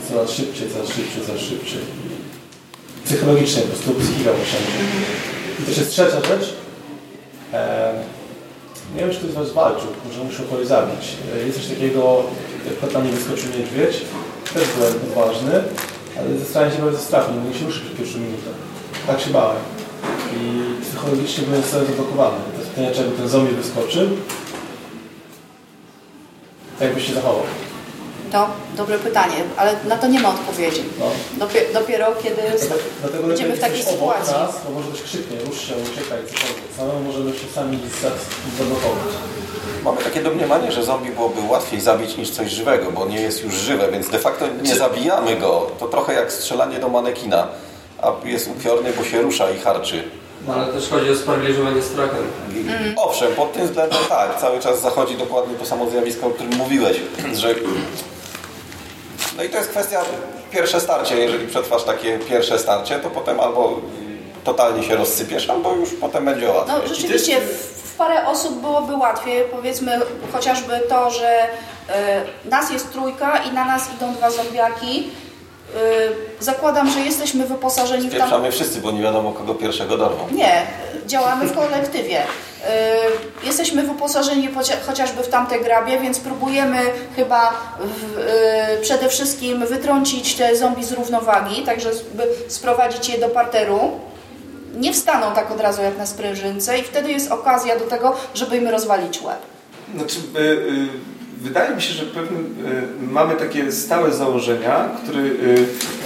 Speaker 6: Coraz szybciej, coraz szybciej, coraz szybciej. Psychologicznie, po prostu psychika musiała. I też jest trzecia rzecz. Nie wiem, czy ktoś z Was walczył, może muszę kogoś zabić. E, Jest coś takiego, jak pytanie wyskoczył niedźwiedź. Też byłem odważny, ale zastanawiałem się bardzo strachu, nie się ruszyć przez pierwszą minutę. Tak się bałem. I psychologicznie byłem cały zablokowany. To jest pytanie, czy jakby ten zombie wyskoczył, to jakbyś się zachował.
Speaker 3: To dobre pytanie, ale na to nie ma odpowiedzi.
Speaker 6: No.
Speaker 3: Dopiero, dopiero kiedy
Speaker 6: Dlatego-
Speaker 3: będziemy w takiej sytuacji.
Speaker 6: nas, bo może ktoś krzyknie, rusz się, uciekaj, cokolwiek. Samemu możemy się sami za- zablokować.
Speaker 2: Mamy takie domniemanie, że zombie byłoby łatwiej zabić niż coś żywego, bo nie jest już żywe, więc de facto nie zabijamy go. To trochę jak strzelanie do manekina, a jest upiorny, bo się rusza i harczy.
Speaker 5: No, ale też chodzi o sparaliżowanie strachem.
Speaker 3: Mm.
Speaker 2: Owszem, pod tym względem tak, cały czas zachodzi dokładnie to samo zjawisko, o którym mówiłeś, że... No i to jest kwestia pierwsze starcie. Jeżeli przetrwasz takie pierwsze starcie, to potem albo totalnie się rozsypiesz, albo już potem będzie łatwiej.
Speaker 3: No rzeczywiście w, parę osób byłoby łatwiej, powiedzmy chociażby to, że e, nas jest trójka i na nas idą dwa zombiaki. E, zakładam, że jesteśmy wyposażeni w tam...
Speaker 2: Spieprzamy wszyscy, bo nie wiadomo kogo pierwszego dorwą.
Speaker 3: Nie, działamy w kolektywie. Y, Jesteśmy wyposażeni chociażby w tamte grabie, więc próbujemy chyba w, y, przede wszystkim wytrącić te zombie z równowagi, także sprowadzić je do parteru. Nie wstaną tak od razu jak na sprężynce i wtedy jest okazja do tego, żeby im rozwalić łeb.
Speaker 1: Znaczy, y, wydaje mi się, że pewnym, mamy takie stałe założenia, który,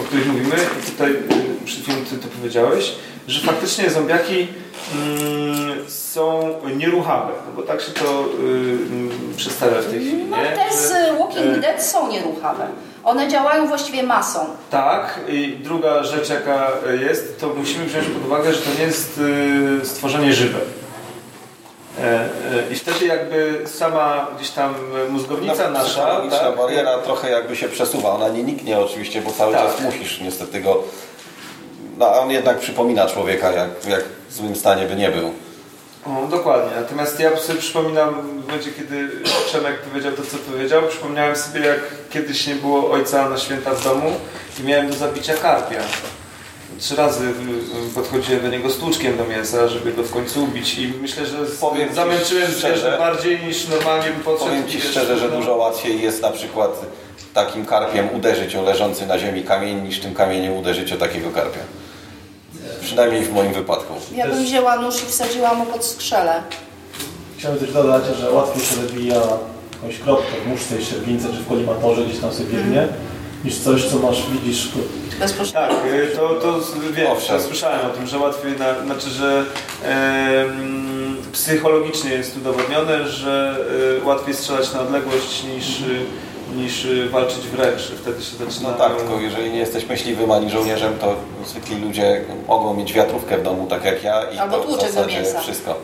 Speaker 1: o których mówimy tutaj przed chwilą ty to powiedziałeś, że faktycznie zombiaki mm, są nieruchame, no bo tak się to y, przedstawia w tej chwili.
Speaker 3: No
Speaker 1: nie?
Speaker 3: te z
Speaker 1: Że,
Speaker 3: Walking
Speaker 1: y,
Speaker 3: Dead są nieruchame. One działają właściwie masą.
Speaker 1: Tak, i druga rzecz jaka jest, to musimy wziąć pod uwagę, że to nie jest y, stworzenie żywe. E, e, I wtedy jakby sama gdzieś tam mózgownica nasza,
Speaker 2: psychologiczna
Speaker 1: tak,
Speaker 2: bariera trochę jakby się przesuwa. Ona nie niknie oczywiście, bo cały
Speaker 1: Tak.
Speaker 2: czas musisz niestety go... No, a on jednak przypomina człowieka, jak, jak w złym stanie by nie był.
Speaker 1: O, dokładnie. Natomiast ja sobie przypominam w momencie, kiedy Przemek powiedział to, co powiedział, przypomniałem sobie, jak kiedyś nie było ojca na święta w domu i miałem do zabicia karpia. Trzy razy podchodziłem do niego z tłuczkiem do mięsa, żeby go w końcu ubić i myślę, że
Speaker 2: Powiem
Speaker 1: zamęczyłem
Speaker 2: szczerze-
Speaker 1: zwierzę bardziej niż normalnie bym podszedł.
Speaker 2: Powiem Ci szczerze, że
Speaker 1: no,
Speaker 2: dużo łatwiej jest na przykład takim karpiem uderzyć o leżący na ziemi kamień, niż tym kamieniem uderzyć o takiego karpia. Przynajmniej w moim wypadku.
Speaker 3: Ja bym wzięła nóż i wsadziła mu pod skrzelę.
Speaker 6: Chciałbym też dodać, że łatwiej się wybija jakąś kropkę w muszce i czy w kolimatorze gdzieś tam sobie biegnie, niż coś, co masz, widzisz.
Speaker 1: Tak, y, to, to wiem,
Speaker 2: Owszem.
Speaker 1: ja słyszałem o tym, że łatwiej, na, znaczy, że em, psychologicznie jest udowodnione, że y, łatwiej strzelać na odległość niż, y, niż y, walczyć wręcz. Wtedy się zaczyna.
Speaker 2: No tak, tylko jeżeli nie jesteś myśliwym ani żołnierzem, to zwykli ludzie mogą mieć wiatrówkę w domu, tak jak ja i
Speaker 3: Albo
Speaker 2: to w zasadzie
Speaker 3: mięsa.
Speaker 2: wszystko.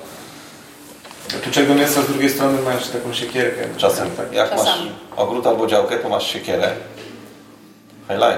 Speaker 1: Tu czego mięsa z drugiej strony masz taką siekierkę.
Speaker 2: Czasem,
Speaker 1: Tak.
Speaker 2: jak masz
Speaker 3: Czasami.
Speaker 2: ogród albo działkę, to masz siekierę. High life.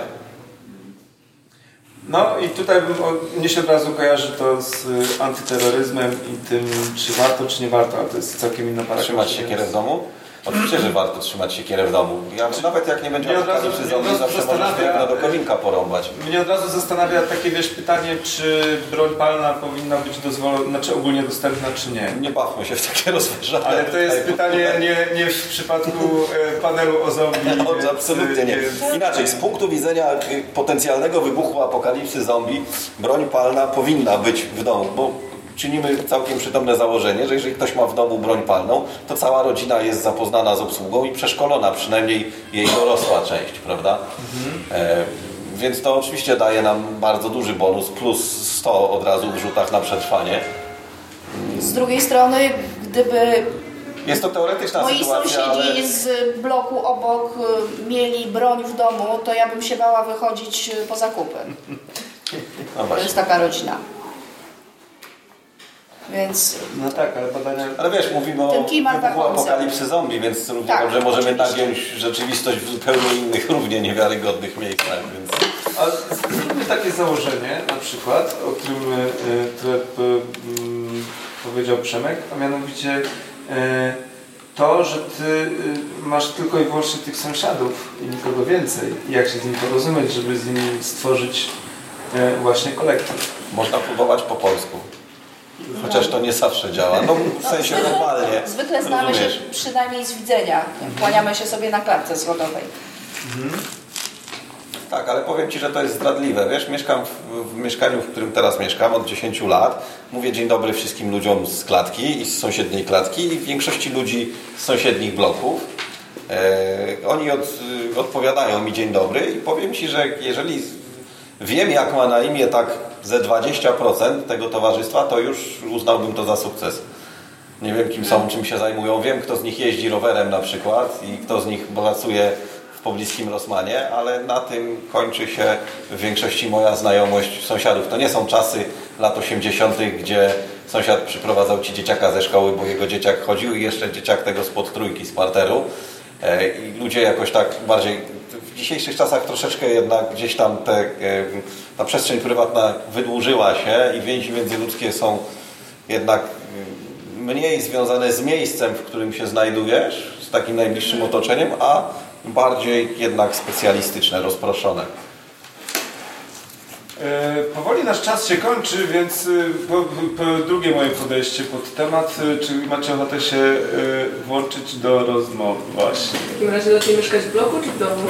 Speaker 1: No i tutaj bym, o- mnie się od razu kojarzy to z y, antyterroryzmem i tym, czy warto, czy nie warto, ale to jest całkiem inna para.
Speaker 2: Trzymać siekierę w domu? Oczywiście, że warto trzymać siekierę w domu. Ja, nawet jak nie będzie
Speaker 1: mnie od
Speaker 2: zombie, zawsze możesz piękno do kominka porąbać.
Speaker 1: Mnie od razu zastanawia takie wiesz pytanie, czy broń palna powinna być dozwolona, znaczy ogólnie dostępna, czy nie.
Speaker 2: Nie bawmy się w takie rozważania.
Speaker 1: Ale to jest pytanie nie, nie w przypadku e, panelu o zombie.
Speaker 2: No,
Speaker 1: więc,
Speaker 2: absolutnie nie. Inaczej, z punktu widzenia y, potencjalnego wybuchu apokalipsy zombie, broń palna powinna być w domu, bo czynimy całkiem przytomne założenie, że jeżeli ktoś ma w domu broń palną, to cała rodzina jest zapoznana z obsługą i przeszkolona, przynajmniej jej dorosła część, prawda? E, więc to oczywiście daje nam bardzo duży bonus, plus 100 od razu w rzutach na przetrwanie.
Speaker 3: Z drugiej strony, gdyby
Speaker 2: Jest to teoretyczna
Speaker 3: moi
Speaker 2: sytuacja, ale...
Speaker 3: sąsiedzi z bloku obok y, mieli broń w domu, to ja bym się bała wychodzić y, po zakupy.
Speaker 2: No
Speaker 3: To jest taka rodzina. Więc
Speaker 1: No tak, ale badania...
Speaker 2: Ale wiesz, mówimy o wybuchu apokalipsy zombie, więc równie
Speaker 3: Tak,
Speaker 2: dobrze możemy
Speaker 3: oczywiście.
Speaker 2: nagiąć rzeczywistość w zupełnie innych, równie niewiarygodnych miejscach, więc...
Speaker 1: Ale zróbmy takie założenie, na przykład, o którym, e, które p- mm, powiedział Przemek, a mianowicie e, to, że ty e, masz tylko i wyłącznie tych sąsiadów i nikogo więcej. I jak się z nimi porozumieć, żeby z nimi stworzyć e, właśnie kolektyw.
Speaker 2: Można próbować po polsku. Chociaż to nie zawsze działa. No w sensie
Speaker 3: zwykle-
Speaker 2: normalnie.
Speaker 3: Zwykle znamy się
Speaker 2: rozumiesz?
Speaker 3: przynajmniej z widzenia. Kłaniamy się sobie na klatce schodowej.
Speaker 2: Tak, ale powiem Ci, że to jest zdradliwe. Wiesz, mieszkam w, w mieszkaniu, w którym teraz mieszkam od 10 lat. Mówię dzień dobry wszystkim ludziom z klatki i z sąsiedniej klatki i większości ludzi z sąsiednich bloków. E, oni od, odpowiadają mi dzień dobry i powiem Ci, że jeżeli wiem jak ma na imię tak ze 20% tego towarzystwa, to już uznałbym to za sukces. Nie wiem kim są, czym się zajmują. Wiem kto z nich jeździ rowerem na przykład i kto z nich pracuje w pobliskim Rosmanie, ale na tym kończy się w większości moja znajomość sąsiadów. To nie są czasy lat 80., gdzie sąsiad przyprowadzał ci dzieciaka ze szkoły, bo jego dzieciak chodził i jeszcze dzieciak tego spod trójki z parteru. E, I ludzie jakoś tak bardziej dzisiejszych czasach troszeczkę jednak gdzieś tam te, e, ta przestrzeń prywatna wydłużyła się i więzi międzyludzkie są jednak e, mniej związane z miejscem, w którym się znajdujesz, z takim najbliższym otoczeniem, a bardziej jednak specjalistyczne, rozproszone.
Speaker 1: E, Powoli nasz czas się kończy, więc po, po drugie moje podejście pod temat, czy macie ochotę się włączyć do rozmowy właśnie.
Speaker 7: W takim razie lepiej mieszkać w bloku czy w domu?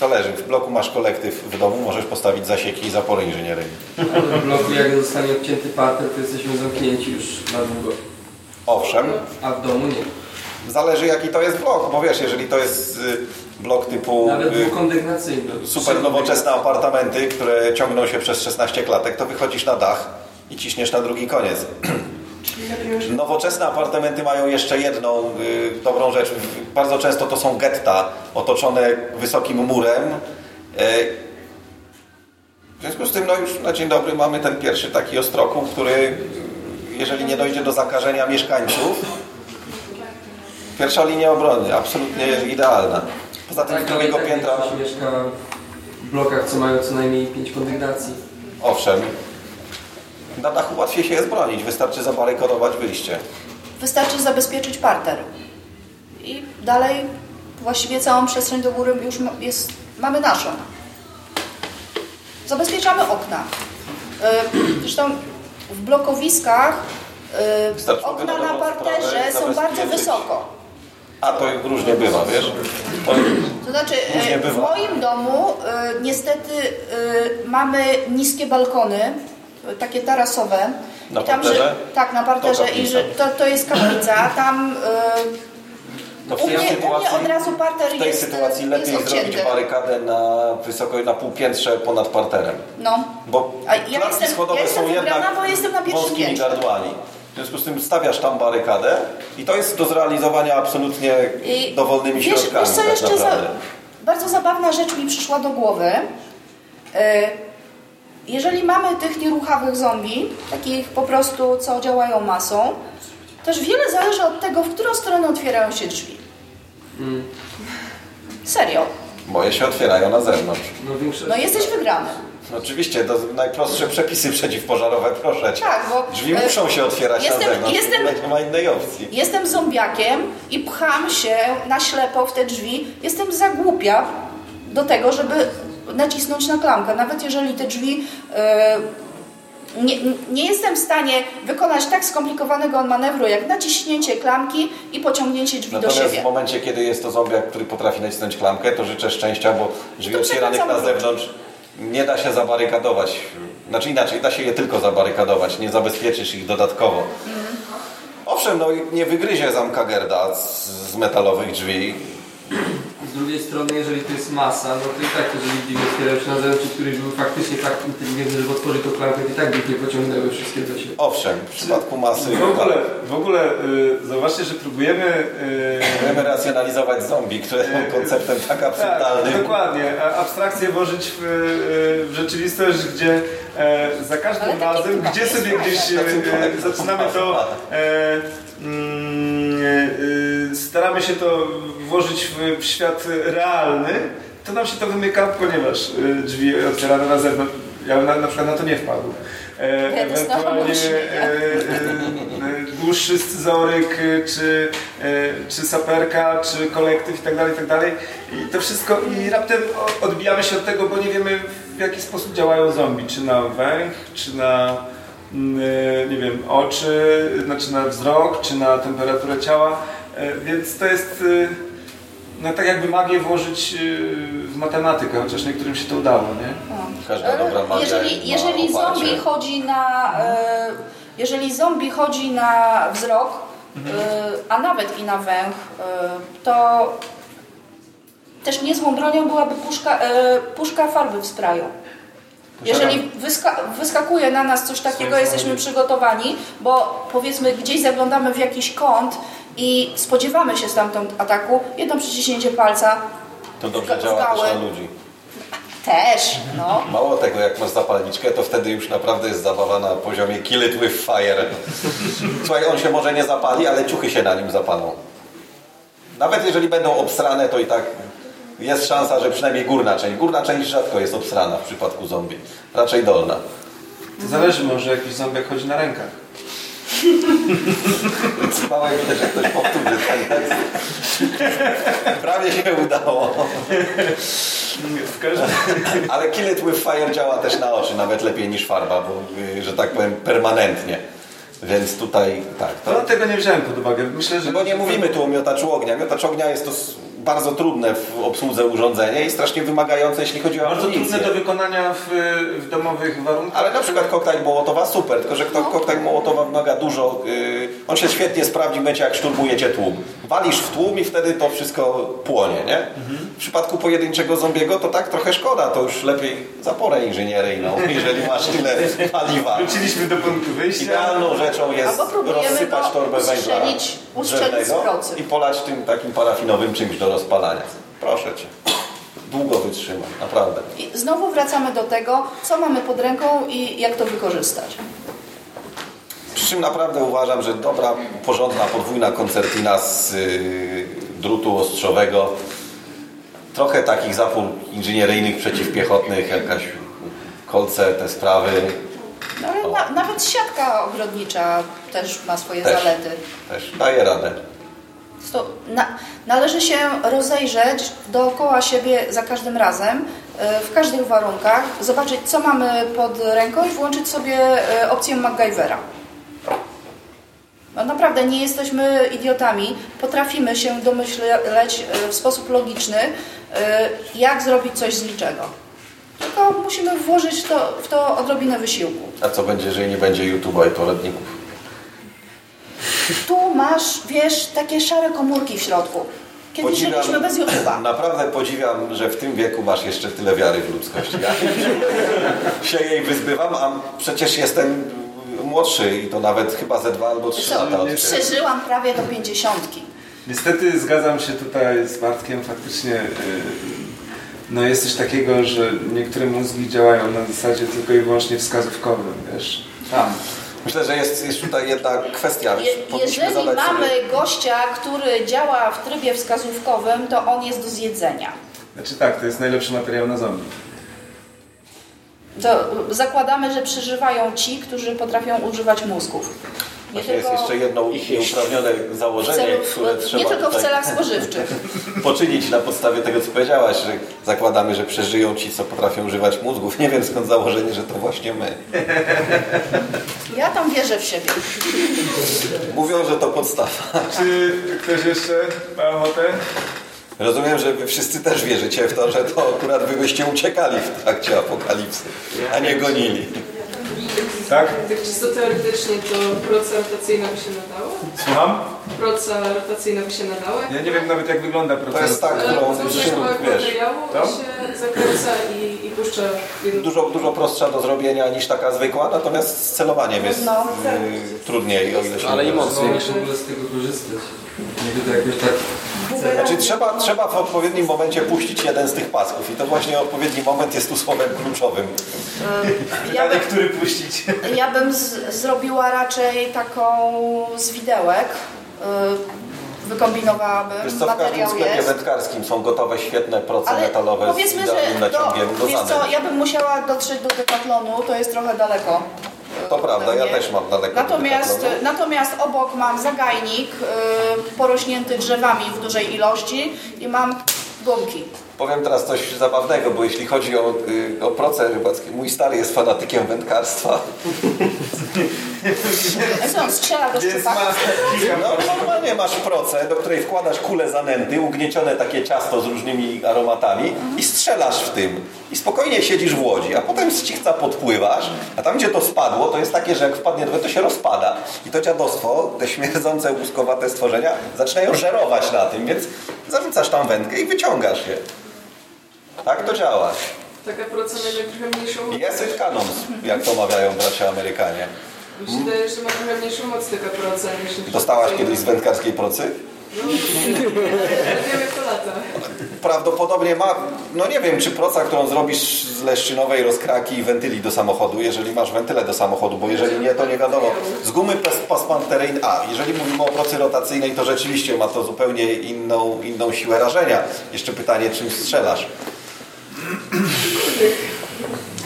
Speaker 2: Zależy, w bloku masz kolektyw, w domu możesz postawić zasieki i zapory inżynieryjne.
Speaker 5: Ale w bloku jak zostanie odcięty parter, to jesteśmy zamknięci już na długo.
Speaker 2: Owszem,
Speaker 5: A w domu nie.
Speaker 2: zależy jaki to jest blok, bo wiesz, jeżeli to jest y, blok typu
Speaker 5: Nawet
Speaker 2: y, super nowoczesne apartamenty, które ciągną się przez 16 klatek, to wychodzisz na dach i ciśniesz na drugi koniec. Nowoczesne apartamenty mają jeszcze jedną y, dobrą rzecz. Bardzo często to są getta otoczone wysokim murem. Y, w związku z tym, no już na dzień dobry mamy ten pierwszy taki ostrokół, który jeżeli nie dojdzie do zakażenia mieszkańców, pierwsza linia obrony, absolutnie idealna. Poza tym z
Speaker 5: Tak,
Speaker 2: drugiego
Speaker 5: tak
Speaker 2: piętra,
Speaker 5: mieszka w blokach, co mają co najmniej 5 kondygnacji.
Speaker 2: owszem, na dachu łatwiej się jest bronić, wystarczy zabarykodować wyjście.
Speaker 3: Wystarczy zabezpieczyć parter. I dalej właściwie całą przestrzeń do góry już jest, mamy naszą. Zabezpieczamy okna. Y, Zresztą w blokowiskach y,
Speaker 2: Wystarczy
Speaker 3: okna na parterze są bardzo wysoko.
Speaker 2: A to różnie bywa, wiesz? To,
Speaker 3: To znaczy, e, w moim domu e, niestety e, mamy niskie balkony, takie tarasowe.
Speaker 2: Na
Speaker 3: tam,
Speaker 2: parterze?
Speaker 3: Że, tak, na parterze.
Speaker 2: To
Speaker 3: I że to, to jest kaplica. Tam
Speaker 2: to w
Speaker 3: u,
Speaker 2: tej
Speaker 3: mnie, u mnie
Speaker 2: sytuacji,
Speaker 3: od razu parter
Speaker 2: w tej
Speaker 3: jest,
Speaker 2: sytuacji
Speaker 3: jest
Speaker 2: lepiej zrobić barykadę na wysoko, na półpiętrze ponad parterem.
Speaker 3: No.
Speaker 2: Bo
Speaker 3: A ja jestem-
Speaker 2: schodowe
Speaker 3: ja jestem
Speaker 2: są
Speaker 3: wybrana,
Speaker 2: jednak
Speaker 3: bo jestem na pierwszym
Speaker 2: wąskimi
Speaker 3: piętrze.
Speaker 2: gardłami. W związku z tym stawiasz tam barykadę i to jest do zrealizowania absolutnie
Speaker 3: I
Speaker 2: dowolnymi
Speaker 3: wiesz,
Speaker 2: środkami
Speaker 3: Wiesz co,
Speaker 2: tak
Speaker 3: jeszcze za, bardzo zabawna rzecz mi przyszła do głowy. E, Jeżeli mamy tych nieruchawych zombie, takich po prostu, co działają masą, też wiele zależy od tego, w którą stronę otwierają się drzwi. Serio.
Speaker 2: Moje się otwierają na zewnątrz.
Speaker 5: No większość...
Speaker 3: No jesteś wygrany.
Speaker 2: Oczywiście, to najprostsze przepisy przeciwpożarowe, proszę cię.
Speaker 3: Tak, bo...
Speaker 2: Drzwi
Speaker 3: e,
Speaker 2: muszą się otwierać
Speaker 3: jestem-
Speaker 2: na zewnątrz,
Speaker 3: jestem-
Speaker 2: nie ma innej opcji.
Speaker 3: Jestem zombiakiem i pcham się na ślepo w te drzwi. Jestem za głupia do tego, żeby nacisnąć na klamkę. Nawet jeżeli te drzwi. e, nie, nie jestem w stanie wykonać tak skomplikowanego manewru jak naciśnięcie klamki i pociągnięcie drzwi do
Speaker 2: Natomiast
Speaker 3: siebie.
Speaker 2: w momencie, kiedy jest to zombiak, który potrafi nacisnąć klamkę, to życzę szczęścia, bo drzwi
Speaker 3: To
Speaker 2: otwieranych na zewnątrz nie da się zabarykadować. Znaczy inaczej, da się je tylko zabarykadować, nie zabezpieczysz ich dodatkowo. Owszem, no nie wygryzie zamka Gerda z, z metalowych drzwi.
Speaker 5: Z drugiej strony, jeżeli to jest masa, no to i tak, jeżeli drzwi otwierają się na zewnątrz, i któryś był faktycznie tak inteligentny, żeby otworzyć tą klamkę, to i tak by nie pociągnęły wszystkie do siebie.
Speaker 2: Owszem, w przypadku masy
Speaker 1: W ogóle, w ogóle y, zauważcie, że próbujemy... Y,
Speaker 2: chcemy racjonalizować zombie, które są konceptem tak absurdalnym.
Speaker 1: Tak, dokładnie. A- Abstrakcję włożyć w, y, w rzeczywistość, gdzie e, za każdym razem, gdzie sobie gdzieś zaczynamy to, staramy się to włożyć w, świat realny, to nam się to wymyka, ponieważ e, drzwi otwierane na zewnątrz, ja na, na przykład na to nie wpadłem. E, ewentualnie e, e, dłuższy scyzoryk, e, czy, e, czy saperka, czy kolektyw i tak dalej, i tak dalej. I to wszystko, i raptem odbijamy się od tego, bo nie wiemy w jaki sposób działają zombie, czy na węch, czy na mm, nie wiem, oczy, znaczy na wzrok, czy na temperaturę ciała, E, więc to jest e, no tak jakby magię włożyć e, w matematykę, chociaż niektórym się to udało, nie?
Speaker 2: Każda dobra magia
Speaker 3: Jeżeli,
Speaker 2: ma
Speaker 3: jeżeli zombie chodzi na. E, jeżeli zombie chodzi na wzrok, e, a nawet i na węch, e, to też niezłą bronią byłaby puszka, e, puszka farby w sprayu. Jeżeli wyska wyskakuje na nas coś takiego, jesteśmy przygotowani, bo powiedzmy gdzieś zaglądamy w jakiś kąt i spodziewamy się stamtąd ataku, jedno przyciśnięcie palca
Speaker 2: To dobrze działa też na ludzi.
Speaker 3: też, no.
Speaker 2: Mało tego, jak masz zapalniczkę, to wtedy już naprawdę jest zabawa na poziomie kill it with fire. Słuchaj, on się może nie zapali, ale ciuchy się na nim zapalą. Nawet jeżeli będą obsrane, to i tak jest szansa, że przynajmniej górna część. Górna część rzadko jest obsrana w przypadku zombie. Raczej dolna.
Speaker 1: To zależy, może jakiś zombiak chodzi na rękach.
Speaker 2: Małe widać, że ktoś powtórzy ten tekst. Prawie się udało.
Speaker 1: W każdym...
Speaker 2: Ale kill it with fire działa też na oczy, nawet lepiej niż farba, bo, y, że tak powiem, permanentnie. Więc tutaj tak. To,
Speaker 1: No tego nie wziąłem pod uwagę. Myślę, że...
Speaker 2: Bo nie mówimy tu o miotaczu ognia. Miotacz ognia jest to bardzo trudne w obsłudze urządzenia i strasznie wymagające, jeśli chodzi o
Speaker 1: Bardzo
Speaker 2: amunicję.
Speaker 1: trudne do wykonania w, w domowych warunkach.
Speaker 2: Ale na przykład koktajl Mołotowa super, tylko że kto- koktajl Mołotowa wymaga dużo, yy, on się świetnie sprawdzi w momencie jak szturmujecie tłum. Walisz w tłum i wtedy to wszystko płonie, nie? W przypadku pojedynczego zombiego to tak trochę szkoda, to już lepiej zaporę inżynieryjną, jeżeli masz tyle paliwa.
Speaker 1: Wróciliśmy do punktu wyjścia.
Speaker 2: Idealną rzeczą jest rozsypać torbę węgla
Speaker 3: ustrzelić-
Speaker 2: i polać tym takim parafinowym czymś do rozpalania. Proszę Cię. Długo wytrzyma, naprawdę.
Speaker 3: I znowu wracamy do tego, co mamy pod ręką i jak to wykorzystać.
Speaker 2: Przy czym naprawdę uważam, że dobra, porządna, podwójna koncertina z y, drutu ostrzowego, trochę takich zapór inżynieryjnych, przeciwpiechotnych, jakaś kolce, te sprawy.
Speaker 3: No, ale na, nawet siatka ogrodnicza też ma swoje
Speaker 2: Też.
Speaker 3: zalety.
Speaker 2: Też daje radę.
Speaker 3: Na, należy się rozejrzeć dookoła siebie za każdym razem, e, w każdych warunkach, zobaczyć co mamy pod ręką i włączyć sobie e, opcję MacGyvera. No naprawdę nie jesteśmy idiotami, potrafimy się domyśleć e, w sposób logiczny, jak zrobić coś z niczego. Tylko musimy włożyć to, w to odrobinę wysiłku.
Speaker 2: A co będzie, jeżeli nie będzie YouTube'a i poradników?
Speaker 3: Tu masz, wiesz, takie szare komórki w środku. Kiedyś żyliśmy bez YouTube'a.
Speaker 2: Naprawdę podziwiam, że w tym wieku masz jeszcze tyle wiary w ludzkość. Ja się jej wyzbywam, a przecież jestem młodszy i to nawet chyba ze dwa albo trzy
Speaker 3: Co,
Speaker 2: lata. od
Speaker 3: Przeżyłam prawie do pięćdziesiątki.
Speaker 1: Niestety zgadzam się tutaj z Bartkiem, faktycznie yy, no jest coś takiego, że niektóre mózgi działają na zasadzie tylko i wyłącznie wskazówkowym, wiesz. Tam.
Speaker 2: Myślę, że jest, jest tutaj jedna kwestia.
Speaker 3: Je, jeżeli mamy
Speaker 2: sobie-
Speaker 3: gościa, który działa w trybie wskazówkowym, to on jest do zjedzenia.
Speaker 1: Znaczy tak, to jest najlepszy materiał na zombie.
Speaker 3: To zakładamy, że przeżywają ci, którzy potrafią używać mózgów. Nie
Speaker 2: Właśnie jest jeszcze jedno nieuprawnione założenie,
Speaker 3: celu,
Speaker 2: które trzeba
Speaker 3: nie tylko w celach spożywczych.
Speaker 2: poczynić na podstawie tego, co powiedziałaś, że zakładamy, że przeżyją ci, co potrafią używać mózgów. Nie wiem skąd założenie, że to właśnie my.
Speaker 3: Ja tam wierzę w siebie.
Speaker 2: Mówią, że to podstawa.
Speaker 1: Czy ktoś jeszcze ma ochotę?
Speaker 2: Rozumiem, że wy wszyscy też wierzycie w to, że to akurat wy byście uciekali w trakcie apokalipsy, a nie gonili.
Speaker 1: Tak?
Speaker 7: Tak czysto teoretycznie to proca rotacyjna by się nadała?
Speaker 1: Słucham?
Speaker 7: Proca rotacyjna by się nadała?
Speaker 1: Ja nie wiem nawet jak wygląda proces.
Speaker 2: To jest tak,
Speaker 7: Ale
Speaker 2: którą
Speaker 7: to kawałek
Speaker 2: wiesz,
Speaker 7: materiału
Speaker 1: to?
Speaker 7: się zakręca i, i puszcza
Speaker 2: dużo, dużo prostsza do zrobienia niż taka zwykła, natomiast z celowaniem jest
Speaker 3: No.
Speaker 2: y, trudniej, o ile się
Speaker 4: Ale i
Speaker 2: nie
Speaker 4: mocniej.
Speaker 5: Muszę w ogóle z tego korzystać. Nie to jakoś tak...
Speaker 2: Znaczy trzeba, trzeba w odpowiednim momencie puścić jeden z tych pasków i to właśnie odpowiedni moment jest tu słowem kluczowym.
Speaker 3: Ja bym,
Speaker 1: który puścić?
Speaker 3: ja bym z, zrobiła raczej taką z widełek. Yy, wykombinowałabym.
Speaker 2: Wiesz co, w każdym
Speaker 3: Materiał
Speaker 2: sklepie
Speaker 3: jest.
Speaker 2: wędkarskim są gotowe świetne proce
Speaker 3: Ale
Speaker 2: metalowe z
Speaker 3: powiedzmy,
Speaker 2: idealnym
Speaker 3: że
Speaker 2: naciągiem
Speaker 3: do,
Speaker 2: do
Speaker 3: wiesz co, ja bym musiała dotrzeć do Decathlonu, to jest trochę daleko.
Speaker 2: To prawda, ja też mam daleko
Speaker 3: Natomiast, natomiast obok mam zagajnik yy, porośnięty drzewami w dużej ilości i mam gumki.
Speaker 2: Powiem teraz coś zabawnego, bo jeśli chodzi o, y, o proce rybackie, mój stary jest fanatykiem wędkarstwa.
Speaker 3: A co, on strzela do
Speaker 1: kilka
Speaker 2: No, normalnie masz procę, do której wkładasz kulę zanęty, ugniecione takie ciasto z różnymi aromatami i strzelasz w tym. I spokojnie siedzisz w łodzi, a potem z cichca podpływasz, a tam gdzie to spadło, to jest takie, że jak wpadnie do wody, to się rozpada. I to dziadostwo, te śmierdzące, łuskowate stworzenia, zaczynają żerować na tym, więc zarzucasz tam wędkę i wyciągasz je. Tak to działa.
Speaker 7: Taka ma jednak trochę mniejszą moc.
Speaker 2: Jest it canons, jak to mawiają bracia Amerykanie.
Speaker 7: Mi się wydaje, że ma trochę mniejszą moc taka proca niż...
Speaker 2: Dostałaś kiedyś z wędkarskiej procy?
Speaker 7: No, nie wiem jak to lata.
Speaker 2: Prawdopodobnie ma, no nie wiem, czy proca, którą zrobisz z leszczynowej rozkraki i wentyli do samochodu, jeżeli masz wentyle do samochodu, bo jeżeli nie, to nie wiadomo. Z gumy pas- pasmanteryjnej, a jeżeli mówimy o procy rotacyjnej, to rzeczywiście ma to zupełnie inną, inną siłę rażenia. Jeszcze pytanie, czym strzelasz?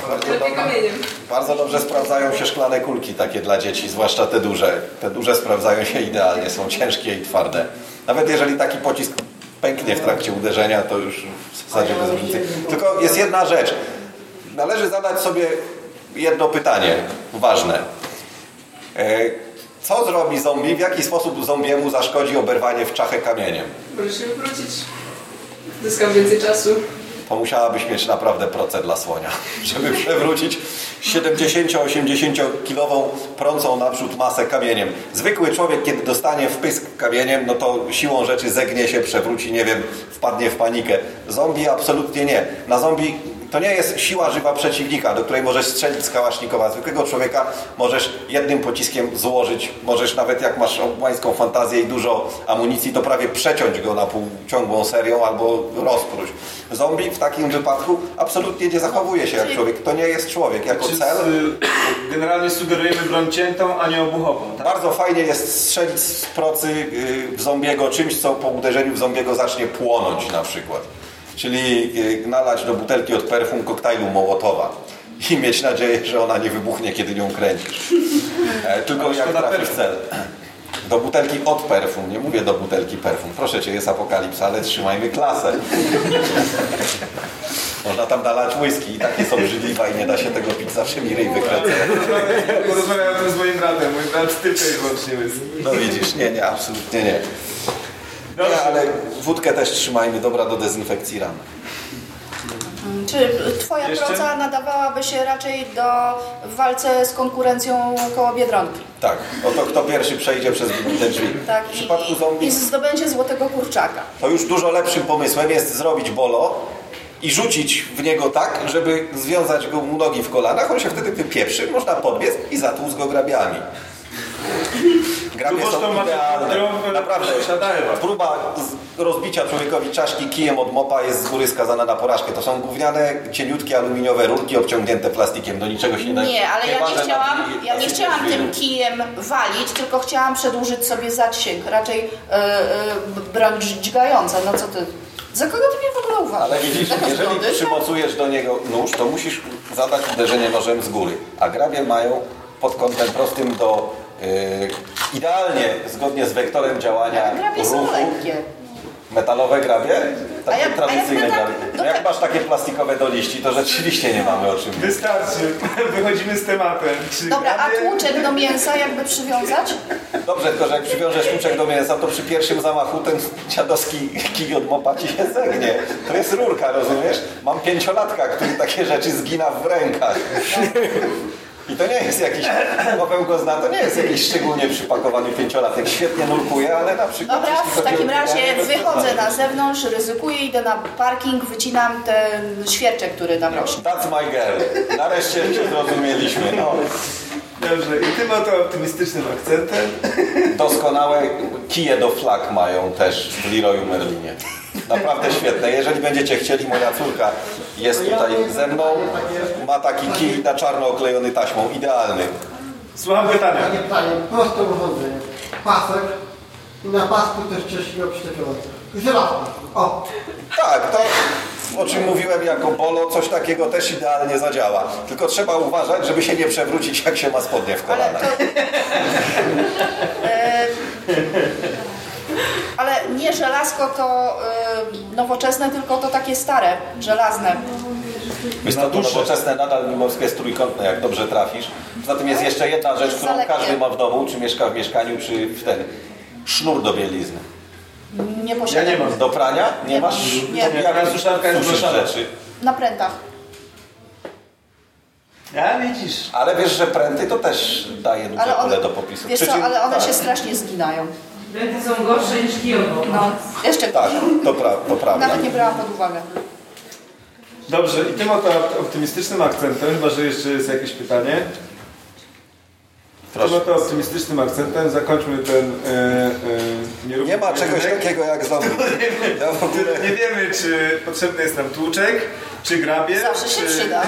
Speaker 2: Bardzo
Speaker 7: kamieniem.
Speaker 2: Bardzo dobrze sprawdzają się szklane kulki takie dla dzieci, zwłaszcza te duże. Te duże sprawdzają się idealnie, są ciężkie i twarde. Nawet jeżeli taki pocisk pęknie w trakcie uderzenia, to już w zasadzie bez różnicy. Tylko jest jedna rzecz. Należy zadać sobie jedno pytanie ważne. E, Co zrobi zombie, w jaki sposób zombiemu zaszkodzi oberwanie w czachę kamieniem?
Speaker 7: Możesz się wywrócić. Zyskam więcej czasu.
Speaker 2: To musiałabyś mieć naprawdę procę dla słonia, żeby przewrócić 70-80 kilową prącą naprzód masę kamieniem. Zwykły człowiek, kiedy dostanie w pysk kamieniem, no to siłą rzeczy zegnie się, przewróci, nie wiem, wpadnie w panikę. Zombie absolutnie nie. Na zombie to nie jest siła żywa przeciwnika, do której możesz strzelić z kałasznikowa. Zwykłego człowieka możesz jednym pociskiem złożyć, możesz nawet jak masz obłańską fantazję i dużo amunicji, to prawie przeciąć go na pół ciągłą serią albo rozpróć. Zombie w takim wypadku absolutnie nie zachowuje się jak człowiek. To nie jest człowiek. Jako
Speaker 1: Czy
Speaker 2: cel
Speaker 1: z, generalnie sugerujemy broń ciętą, a nie obuchową. Tak?
Speaker 2: Bardzo fajnie jest strzelić z procy y, w zombiego czymś, co po uderzeniu w zombiego zacznie płonąć na przykład. Czyli y, nalać do butelki od perfum koktajlu Mołotowa i mieć nadzieję, że ona nie wybuchnie, kiedy nią kręcisz. E, Tylko
Speaker 1: Ale
Speaker 2: jak trafisz cel. Do butelki od perfum, nie mówię do butelki perfum. Proszę Cię, jest apokalipsa, ale trzymajmy klasę. Można tam nalać whisky i takie są brzydliwa i nie da się tego pić, zawsze mi ryj wykręca.
Speaker 1: Porozmawiałem o tym z moim bratem. Mój brat tylko i wyłącznie whisky.
Speaker 2: No widzisz, nie, nie, absolutnie nie. Nie, ale wódkę też trzymajmy, dobra do dezynfekcji ran.
Speaker 3: Czy twoja
Speaker 1: Jeszcze?
Speaker 3: proca nadawałaby się raczej do w walce z konkurencją koło Biedronki?
Speaker 2: Tak, oto kto pierwszy przejdzie przez wybite drzwi.
Speaker 3: Tak,
Speaker 2: W przypadku
Speaker 3: i,
Speaker 2: zombie
Speaker 3: i zdobędzie złotego kurczaka.
Speaker 2: to już dużo lepszym pomysłem jest zrobić bolo i rzucić w niego tak, żeby związać go mu nogi w kolanach. On się wtedy wypieprzy, można podbiec i zatłuc go grabiami. Grabie
Speaker 1: Tu
Speaker 2: są
Speaker 1: można
Speaker 2: idealne.
Speaker 1: materiał,
Speaker 2: Naprawdę. Próba rozbicia człowiekowi czaszki kijem od mopa jest z góry skazana na porażkę. To są gówniane, cieniutkie aluminiowe rurki obciągnięte plastikiem. Do niczego się nie da.
Speaker 3: Nie, ale ja nie
Speaker 2: waży na
Speaker 3: chciałam,
Speaker 2: drzwi,
Speaker 3: ja nie
Speaker 2: na
Speaker 3: chciałam tym kijem walić, tylko chciałam przedłużyć sobie zasięg, raczej e, e, broń dźgająca. No co ty? Za kogo ty mnie w ogóle uważasz?
Speaker 2: Ale widzisz, jeżeli
Speaker 3: zgody?
Speaker 2: przymocujesz do niego nóż, to musisz zadać uderzenie nożem z góry. A grabie mają pod kątem prostym do yy, idealnie zgodnie z wektorem działania ruchu.
Speaker 3: lekkie.
Speaker 2: Metalowe grabie? Takie
Speaker 3: A jak- a
Speaker 2: tradycyjne
Speaker 3: jak
Speaker 2: grabie.
Speaker 3: no
Speaker 2: jak masz takie plastikowe do liści, to rzeczywiście nie mamy o czym mówić.
Speaker 1: Wystarczy. Wychodzimy z tematem. Czy
Speaker 3: Dobra, a
Speaker 1: grabie-
Speaker 3: tłuczek do mięsa jakby przywiązać?
Speaker 2: Dobrze, tylko że jak przywiążesz łuczek do mięsa, to przy pierwszym zamachu ten dziadowski kij od mopa ci się zegnie. To jest rurka, rozumiesz? Mam pięciolatka, który takie rzeczy zgina w rękach. I to nie jest jakiś, Paweł go zna, to nie jest jakiś szczególnie przypakowany pięciolatek. Świetnie nurkuje, ale na przykład...
Speaker 3: Dobra, w takim razie wychodzę na zewnątrz, ryzykuję, idę na parking, wycinam ten świerczek, który tam rośnie.
Speaker 2: That's my girl. Nareszcie cię zrozumieliśmy. No.
Speaker 1: Dobrze, i tym oto optymistycznym akcentem
Speaker 2: Doskonałe kije do flag mają też w Leroyu Merlinie. Naprawdę świetne. Jeżeli będziecie chcieli, moja córka jest tutaj ze mną. Ma taki kij na czarno oklejony taśmą. Idealny.
Speaker 1: słucham pytania.
Speaker 8: Panie, panie, proste urządzenie. Pasek i na pasku też ciężkiego przyczepiące. Żelazko. O,
Speaker 2: Tak, to o czym mówiłem jako bolo, coś takiego też idealnie zadziała. Tylko trzeba uważać, żeby się nie przewrócić, jak się ma spodnie w
Speaker 3: Ale
Speaker 2: kolanach.
Speaker 3: to... E, ale nie żelazko to e, nowoczesne, tylko to takie stare, żelazne.
Speaker 2: Jest to nowoczesne, nadal mimo wszystko jest trójkątne, jak dobrze trafisz. Poza tym jest jeszcze jedna rzecz, którą każdy ma w domu, czy mieszka w mieszkaniu, czy w ten. Sznur do bielizny.
Speaker 3: Nie posiadam.
Speaker 1: Ja nie mam.
Speaker 2: Do prania? Nie,
Speaker 3: Nie
Speaker 2: masz?
Speaker 3: mam. Nie.
Speaker 2: To jak
Speaker 1: Moja suszarka jest blaszana.
Speaker 2: rzeczy.
Speaker 3: Na prętach.
Speaker 1: Ja widzisz.
Speaker 2: Ale wiesz, że pręty to też daje duże pole do popisu.
Speaker 3: wiesz co, ale one
Speaker 2: tak,
Speaker 3: się strasznie zginają.
Speaker 7: Pręty są gorsze niż kijowo.
Speaker 3: No, jeszcze
Speaker 2: Tak, to, pra, to prawda.
Speaker 3: Nawet nie brałam pod uwagę.
Speaker 1: Dobrze, i tym oto optymistycznym akcentem, chyba że jeszcze jest jakieś pytanie.
Speaker 2: Proszę.
Speaker 1: oto optymistycznym akcentem zakończmy ten e, e, nierówny
Speaker 2: Nie ma czegoś takiego jak zombie. Ja w ogóle...
Speaker 1: Nie wiemy, czy potrzebny jest nam tłuczek, czy grabie,
Speaker 3: Zawsze się
Speaker 1: czy,
Speaker 3: przyda.
Speaker 1: e,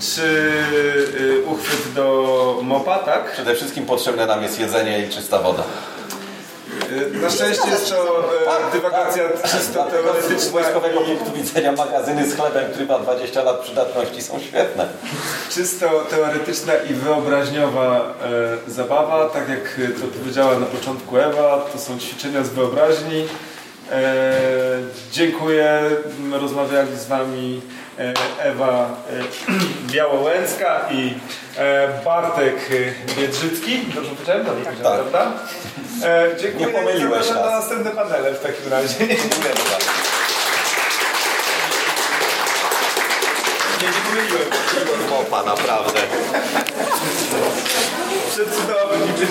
Speaker 1: czy e, uchwyt do mopa, tak?
Speaker 2: Przede wszystkim potrzebne nam jest jedzenie i czysta woda.
Speaker 1: E, Na szczęście jest to e, dywagacja czysto
Speaker 2: Dlatego z
Speaker 1: teoretyczna.
Speaker 2: wojskowego punktu widzenia magazyny z chlebem, który ma 20 lat przydatności są świetne.
Speaker 1: Czysto teoretyczna i wyobraźniowa e, zabawa, tak jak to powiedziała na początku Ewa, to są ćwiczenia z wyobraźni. Dziękuję, rozmawiali z Wami Ewa Białołęcka i Bartek Biedrzycki. Dobrze powiedziałem? Dobrze powiedziałem,
Speaker 2: Tak.
Speaker 1: prawda? E, dziękuję
Speaker 2: Nie pomyliłeś
Speaker 1: zapraszam na
Speaker 2: nas.
Speaker 1: następne panele w takim razie.
Speaker 2: Dziękuję bardzo.
Speaker 1: Nie, nie pomyliłem.
Speaker 2: Mopa, naprawdę.
Speaker 1: Przecudownie.